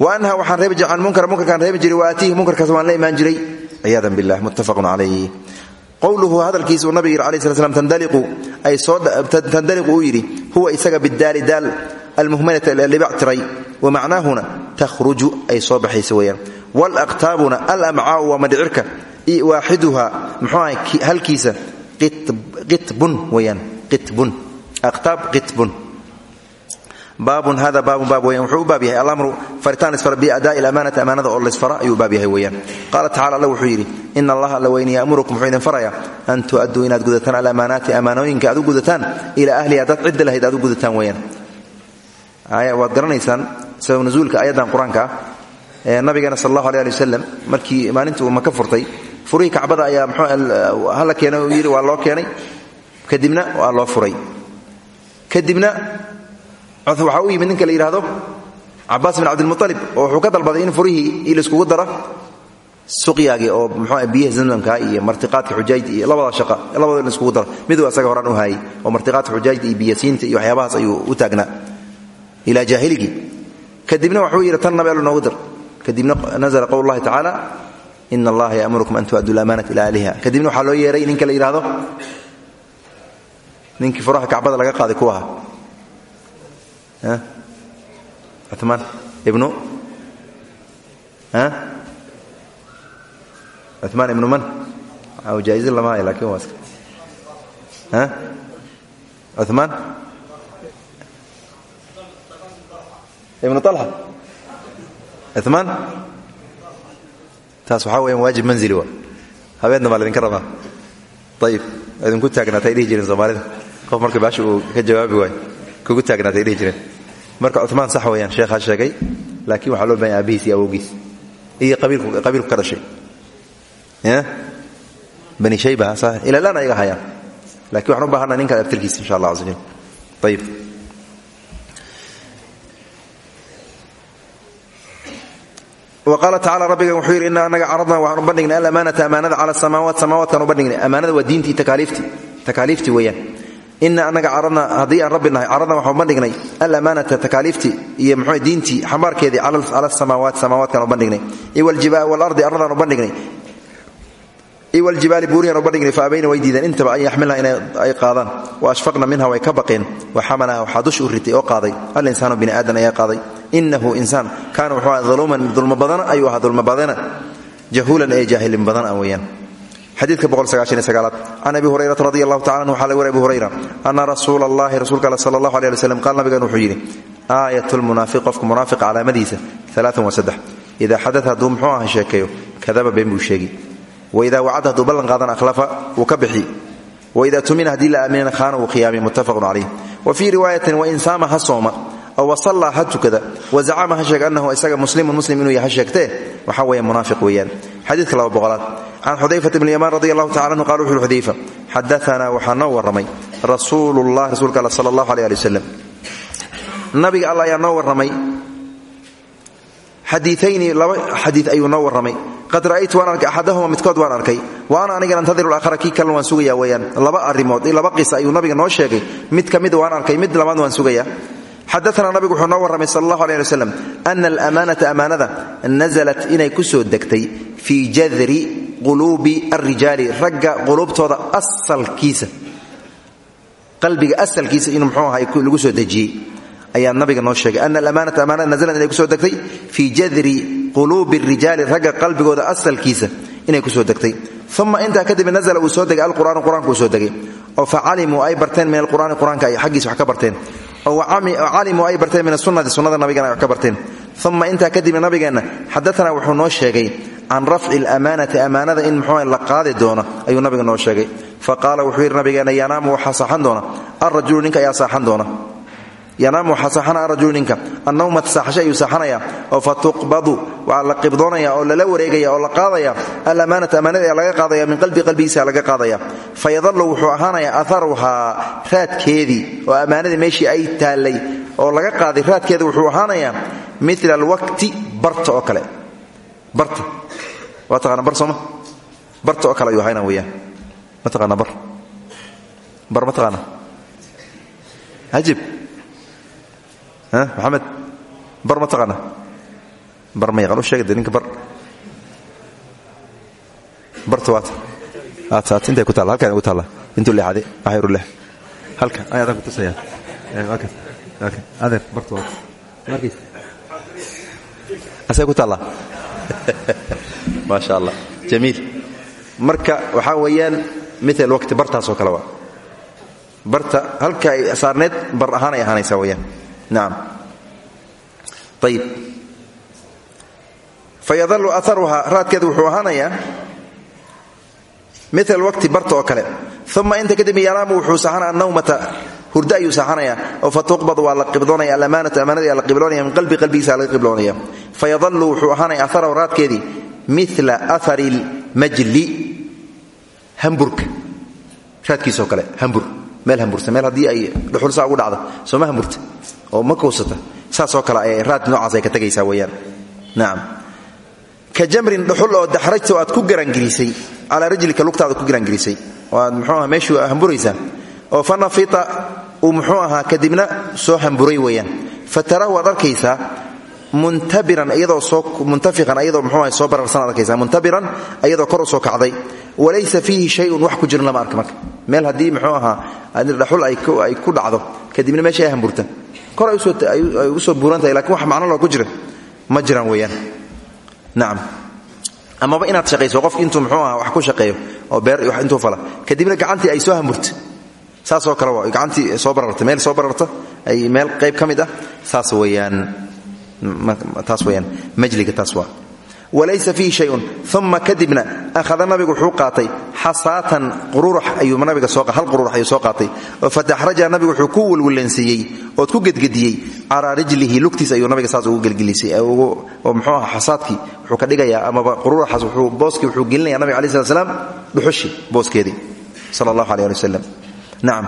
S1: wanha waxaan reebi jiray can munkar munkarkaan reebi jiray waatiihi munkarkaas waan la imaan jiray. Ciyaadan billah muttafaqun calayh qowluhu hadalkiisa uu nabiga yidhi alai sla slam tandaliqu ay soo tandaliqu uu yidhi huwa isaga bidaali daal almuhmanata libactiray wa macnaahuna takhruju ay soo baxaysa weeyaan. Waalaqtaabuna alamcaau waa madhicirka waaxiduha muxuu ahay halkiisa qitbun baabun hada baabun baab weyan wuxuu u baab yahay alamru faritaan lisfara biadaa'i alamanati amaanada oo laysfara ayuu baab yahay weeyaan. Qaala tacala alla wuxuu yidhi ina allaha alla weyne ya'murukum wuxuu idin faraya an tu'adduu inaad gudataan alamaanaati amaanooyinka aad u gudataan ilaa ahliha dad cidda lahayd aad u gudataan weeyaan. Waad garanaysaan sabab nusuulka ayaddan qur'aanka ah. Ee nabigeena sal allahu aleh ali wasalam markii maalintii uu maka furtay furihii kacbada ayaa mxuu waxaa u yimid ninka la yidhaahdo cabaas bin cabdilmualib oo wuxuu ka dalbaday in furihii i laiskugu dara suqyaagii oo mxuu biyaha zamzamka iyo martiqaadka xujaajta iyo labada shaqa labadoo la iskugu dara miduu asaga horaan u haayay oo martiqaadka xujaajta iyo biyasiinta iyo waxyaabahaas ayuu u taagnaa ilaa jaahiligii kadibna waxuu yidhi tan nabeelo noogu kadibna nazla qowl llahi tacaala ina allaha ya'murukum an tu'addu lamaanata ila ahliha. Kadibna waxaa loo yeeray ninka la yidhaahdo ninkii furaha kacbada laga qaaday ku ahaa cumaan ibnu? Cumaan ibnu man? Jaa'izi lama hay laakiin waa cumaan ibnu alxa cumaan taas waxaa weyaan waajib manzili wa. Habeenna baa laydinka rabaa. Ayib idinku taagnaatay dhihi jireen soomaalida. Qof marka baashi uu ka jawaabi waayo kugu taagnaatay dhihi jireen marka cumaan sax weeyaan sheekhaa sheegay laakiin waxaa loo baahan aabihiis iyo awowgiis iyo qabiilku ka dhashay. Bani shayba ilalaan ayaga hayaan. Lakin waxaan u baahana ninka abtirkiisa insha allah aza ayib qaala tacala rabbigan wuxuu yidhi ina anaga caradna waxaan u bandhignay alamaanata amaanada cala samaawaat samaawaatkaan u bandhignay. Amaanada waa diintii takaaliiftii ina anaga caradna haddii aan rabbi nahay caradna waxaan bandhignay alamaanata takaaliiftii iyo mxuu diintii xambaarkeedii cala samaawaat samaawaatkaan u bandhignay walardi arradaan u bandhignay iwaljibaali buurihan u bandhignay fa abayna way diideen intaba an yaxmilha in ay qaadaan. Wa ashfaqna minha way ka baqeen. Wa xamalaha waxaa dush u oo qaaday. Alinsaanu bini aadan ayaa qaaday. Inahu insaan kaana wuxuu aluuman dulmo badana ayuu ahaa dulmo badana. Jahuulan ee jaahilin badan a weeyaan xadiidka can abi hurayrata radi allahu tacala anhu waxaa laga wari abi hurayra ana rasuula allahi rasuulka alle sala allahu aleh ali slam qaal nabigan wuxuu yidhi aayat lmunaafiq qofka munaafiqa calaamadiisa alaaan wa saddex. Idaa xadaa hadduu muxuu aha sheekeeyo kadaba been buu sheegi waidaa wacada hadduu ballan qaadan akhlafa wuu ka bixi. Waidaa tumina haddii la aaminana khaana wuu khiyaamay muttafaqun calayh wa fii ha sooma oo wasallaa ha tukada. Wa zacama ha annahu isaga muslimun muslim inuu yahay ha sheegtee. Waxaa weeye munaafiq weeyaan. Xadiidka laba boqolaad. Can xudayfata bni yamaan radi anhu qala wuxu uhi xudayfa xadaanaa waxaa noo warramay rasuulullah rasuulka alla sala allahu nabiga alla ayaa noo warramay xadiiayni laba xadii ayuu qad ra'aytu waan arkay axadahuma midkood waan arkay. Wa ana anigan antadiru alaakhara kii kalena waan sugaya weeyaan. Laba arrimood laba qisa ayuu nabiga noo sheegay. Mid ka waan arkay mid labaad waan sugaya xadaana nabigu wuxuu noo warramay sal allahu aleh ali waslam ana alamaanata amaanada nasalat inay ku soo degtay fii jadri quluubi alrijaali ragga quluubtooda asalkiisa qalbiga asalkiisa inuu mxuu ahay lagu soo dejiyey. Ayaa nabiga noo sheegay ana alamaanata amaanada nasalat inay ku soo degtay fii jadri quluubi rijaali ragga qalbigooda asalkiisa inay ku soo degtay. Uma intaa kadib nazla uu soo degay alqur'aanu qur'anku uu soo degay. Oo facalimuu ay barteen min alqur'aani qur'aanka ay xaggiisa wax ka barteen calimuu ay barteen min asunati sunnada nabigana ka barteen. Uma intaa kadib nabigeenna xadaanaa wuxuu noo sheegay can rafci alamaanati amaanada in muxuu la qaadi doono ayuu nabiga noo sheegay. Faqaala wuxuu yidhi nabigeenna yanaamu waxaa saaxan doona. Alrajulu ninka ayaa saaxan doona yanaamu waxaa saaxana arajulu ninka. Annawmata saaxasho ayuu saaxanaya oo fa la qibdoonaya oo lala wareegaya oo la qaadaya. Alamaanata amaanada ayaa laga qaadaya min qalbi qalbigiisa laga qaadaya. Fayadallu wuxuu ahaanaya aharuhaa raadkeedii oo meeshii ay taallay oo laga qaaday raadkeeda wuxuu ahaanaya mila alwakti barta oo kale. Barta. Waa taqaana bar barta oo kale ayuu ahaana weyaan bar? Bar ma ajib maxamed bar ma taqaana bar ma yaqaan u sheegade ninka bar. Barta waata aata aata intay ku taalla? Halkan ugu taalla. Intuu leexade waxayru leh. Halkan ayadaan ku tusaya wakan adeer barta waata markiis. Asay ku taalla? Maa sha allah. Jamiil. Marka waxaa weeyaan mil waqti bartaasoo kale waa. Barta halka ay saarneed bar ahaan ay ahaanaysaa ayib fayadalu aharuhaa raadkeeda wuxuu ahaanayaa mil waqti barta oo kale. Uma inta kadib yanaamu wuxuu saaxana annawmata hurdo ayuu saaxanaya oo fatuqbad waa la qibdoonaya alamaanatu amaanadii aa la qibloonaya min qalbi qalbigiisa laga qibloonaya. Fayadalu wuxuu ahaanaya aharahu raadkeedii mila ahari lmajli hamburka raadkiisoo kale hambur meel hamburta meel haddii ay dhuxul saa ugu dhacda sooma hamburta oo ma kowsata saasoo kale raad noocaas ay ka tegaysaa weyaan nacam ka jamrin dhuxul oo daxrajta aad ku garangelisay calaa rajlika lugtaada ku garangelisay oo aad muxuu aha meeshuu hamburaysaa? Oo fa nafita uu muxuu ahaa kadibna soo hamburay weeyaan. Fa arkaysaa muntabiran iyadoo soo muntafiqan ayadoo muxuu aha soo bararsan arkaysaa. Muntabiran ayadoo kor soo kacday. Walaysa fiihi shayun wax ku jiran lama meel haddii muxuu ahaa dhaxul ay ku dhacdo kadibna meesha ay kor ay u soo buuran tahay laakiin wax macno loo ku jira. Ma jiraan weeyaan. Nacam amaba inaad shaqayso qofki intuu muxuu aha wax ku shaqeeyo oo beer intuu fala kadibna gacantii ay soo hamurto saasoo kale waa gacantii soo bararta meel soo bararta ay meel qayb ka mid ah saas weyaan taas weyaan majliga taas waa walaysa fiihi shayun. Uma kadibna ahada nabigu wuxuu qaatay xasaatan hal qururax ayuu soo qaatay. Fataxraja nabigu wuxuu ku welwelansiiyey ood ku gedgediyey. Calaa rijlihi lugtiis ayuu nabiga saas ugu gelgelisay. Oo muxuu aha xasaadkii wuxuu ka dhigayaa amaba qururaxaas booskii wuxuu gelinaya nabiga alai slat slam dhuxushi booskeedii sala allahu aleh ali wasalam nacam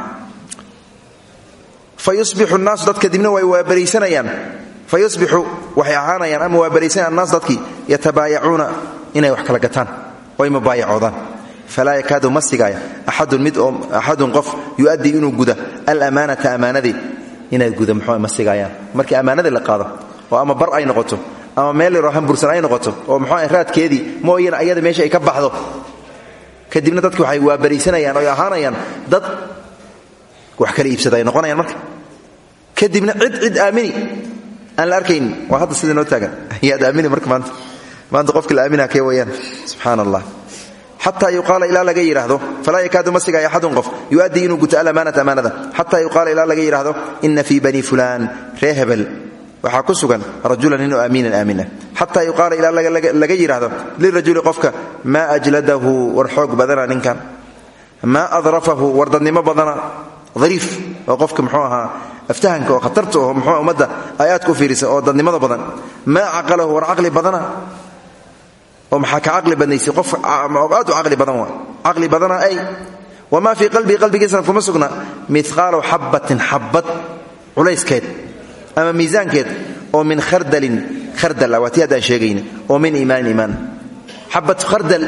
S1: fa yusbixu nnaasu dad kadibna way waabaraysanayaan fayusbixu waxay ahaanayaan ama waa annaas dadkii yatabaayacuuna inay wax kala gataan oo ay mubaayacoodaan. Falaa yakaadu ma sigaaya. Mid oo axadun qof yu'addii inuu guda alamaanata ammaanadii inay guda muxuu ma markii ammaanadii la qaado oo ama bar ay noqoto ama meel yaroo hambursan ay noqoto oo muxuu raadkeedii mooyana ayada meesha ay ka baxdo kadibna dadki waxay waa baraysanayaan oo ay ahaanayaan dad wax kala iibsada ay noqonayaan marka. Kadibna cid cid aamini aan la arkayn waa hadda sida noo taagan. Yaad aamini marka maanta. Maanta qofka la aaminaa kee wayaan subxaan allah xataa yuqaala laga yidhaahdo falaa yakaadu ma sigaayo axadun qof. Yu'addii inuu guto alamaanata amaanada. Xataa yuqaala ilaa laga yidhaahdo ina fii bani fulaan. Ree hebel. Waxaa ku sugan rajulan inuu aamiinan aaminah xataa yuqaala ilaa laga yidhaahdo lirajuli qofka maa ajladahu war xoog badana ninkan. Maa adrafahu war dadnimo badana dariif. Oo qofka muxuu ahaa aftahanka oo khatarta oo muxuu ummadda ay aad ku fiirisa oo dadnimada badan. Maa caqalahu war caqli badana? Oo maxaa ka caqli badnaysay qof aad u caqli badan waa? Caqli badana ay. Wamaa fii qalbii qalbigiisana kuma sugna. Miqaalu xabbatin xabbad culayskeed ama miisaankeed oo min khardalin khardal waa tii haddaan sheegayni oo min iimaanin iimaan. Xabbat khardal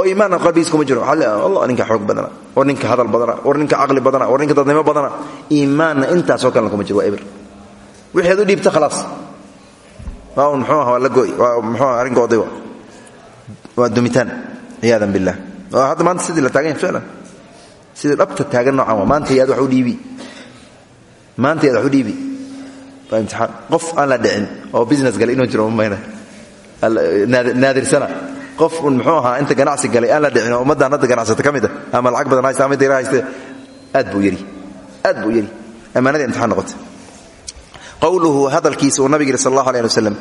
S1: oo iimaanna qalbigiis kuma jiro. Allah ninka xoog badana war ninka hadal badana war ninka caqli badana war ninka dadnimo badana iimaanna intaasoo kalena kuma jiro waa wixii ad dhiibta khalaas. Waa un muxuu aha waa waa muxuu aha arrinka waa. Dumitaan ciyaadan billah. Oo hadda maanta sidii la taagan yahay sidii dhabta taagan noocan waa maanta yaad wax u dhiibi. Maanta yaad wax u dhiibi. Waa qof aan dhicin oo business gale inuu jiro mayna naadirsana qof un muxuu ahaa inta ganacsi galay aan la dhicin oo ummaddan hadda ganacsata ka mid ah ama lacag badan haysta ama dayra hayste aad buu yari aad buu yari ammaanada imtixaan noqota qowluhu hadalkiisa uu nabig yidhi sal allah aleh ali waslam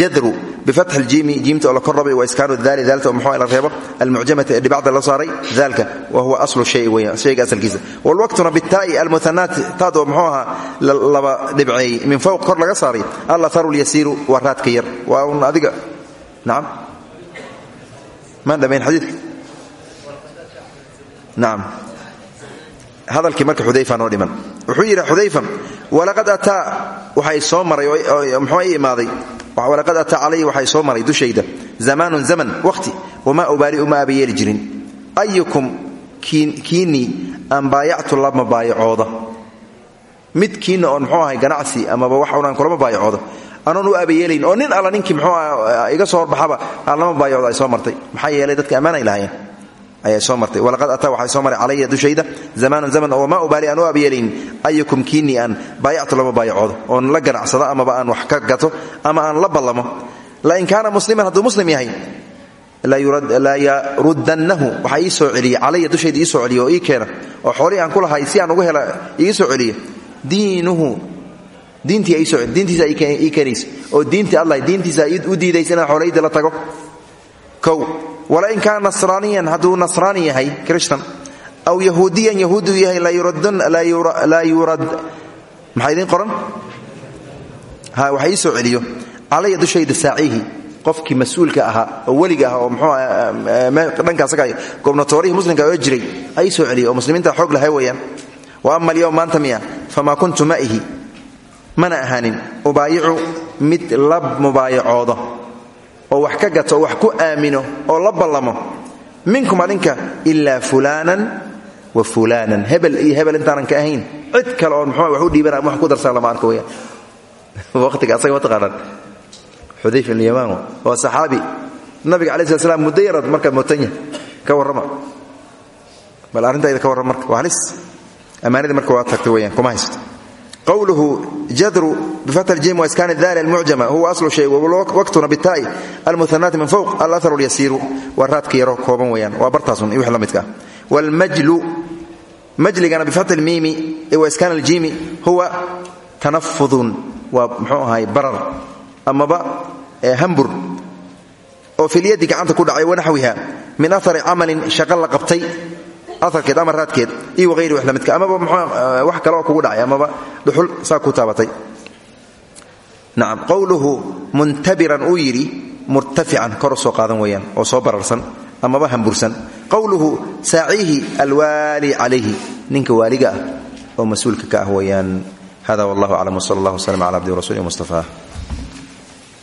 S1: jadru bifatxi ljiimi jiimta oo la kor rabay wa iskaanu daali daalta oo muxuu la reebo almucjamata ee dhibacda la saaray daalka wa huwa aslu shay weeyaan shayga asalkiisa. Walwaqtuna bitaa'i almuthanaati taad oo muxuu ahaa laba dhibceeyey min fowq kor laga saaray allatharu lyasiiru waa raadka yar waa un adiga nacam maan dhamayn xadiidka nacam hadalkii marka xudayfa noo dhiman wuxuu yidhi xudayfa walaqad ataa waxay soo maray muxuu i imaaday walaqad ataa calay waxay soo maray dushayda zamaanun zaman wakhti wamaa ubaali uma aabayeeli jirin ayukum kiinnii aan baayactu lama baayacooda mid kiinna oon muxuu ahay ganacsi amaba wax unaan kulama baayacooda anoon u aabayeelayn oo nin alla ninkii muxuu ah iga soo horbaxaba aan lama baayacooda ay soo martay. Maxaa yeelay dadka ammaanay lahaayeen. Ayay soo martay. Walaqad ataa waxay soo maray calaya dushayda zamaanun zaman oo maa ubaali aan u aabayeelayn ayukum kiinnii aan lama baayacoodo. Oon la ganacsado amaba aan wax ka gato ama aan la ballamo. Lain kaana musliman hadduu muslim yahay laa yarudannahu waxaa ii soo celiya calaya dushayda ii oo ii keena. Oo xoolihii aan ku si aan ugu hela ii soo celiya diinuhu oo diintii allah diintiisa u diidaysa inaan xoolayda la tago. Kow walain kaana nasraaniyan hadduu nasraani yahay krishtan aw yahuudiyan yahuudu yahay laa yurad maxaa idiin qoran? Waxa ii soo celiyo. Calaya dushayda saaciihi. Qofkii mas'uulka ahaa oo weliga ah oo mxuu dhanka asaga gobnatoorihii muslimka oo jiray ha ii soo celiyo muslimiinta xoog lahay wa ama alyowm maanta miya famaa kuntu ma'ihi mana ahaanin ubaayicu mid la mubaayacoodo oo wax ka gato oo wax ku aamino oo la ballamo. Minkum adinka ilaa fulaanan wa fulaanan. Hebel hebel intaanan ka ahayn. Cid kale oon muxuu wax u dhiibana wax ku darsan lama arko weyaan waqtiga asaga ma taqaanaan. Xudayfa ilyamaano waa saxaabi. Nabiga alai slat slam muddo mootanya ka warrama. Bal arrintayda ka warrama marka waa halis. Ammaanadii marka waa tagtay weyaan kuma haysto qowluhu jadru bifat ljim waskan dal almucjama huwa aslu shay waktuna bitaa'i almuhanaati min fowq alaharu lyasiiru waa raadka yaro kooban weyaan waa bartaasun wix la midka wlmajlu majligana bifat lmiimi waskan aljiimi huwa tanafudun waa mxuu ahay barar amaba hambur oo filyadi gacanta ku dhacay wanaxwiha min ahari camalin shaqo la qabtay aarkeed ama raadkeed iyo wayri wax lamidka amaba wax kale oo kugu dhacay amaba dhuxul saa ku taabatay. Nacam qowluhu muntabiran uu yidhi murtafican kor soo qaadan weeyaan oo soo bararsan amaba hambursan. Qowluhu saaciihi alwaali calayhi ninka waaliga ah oo mas'uulka ka ah weeyaan. Hada wallah aclam wsala allah wslm cala abdi rasuuli mustafa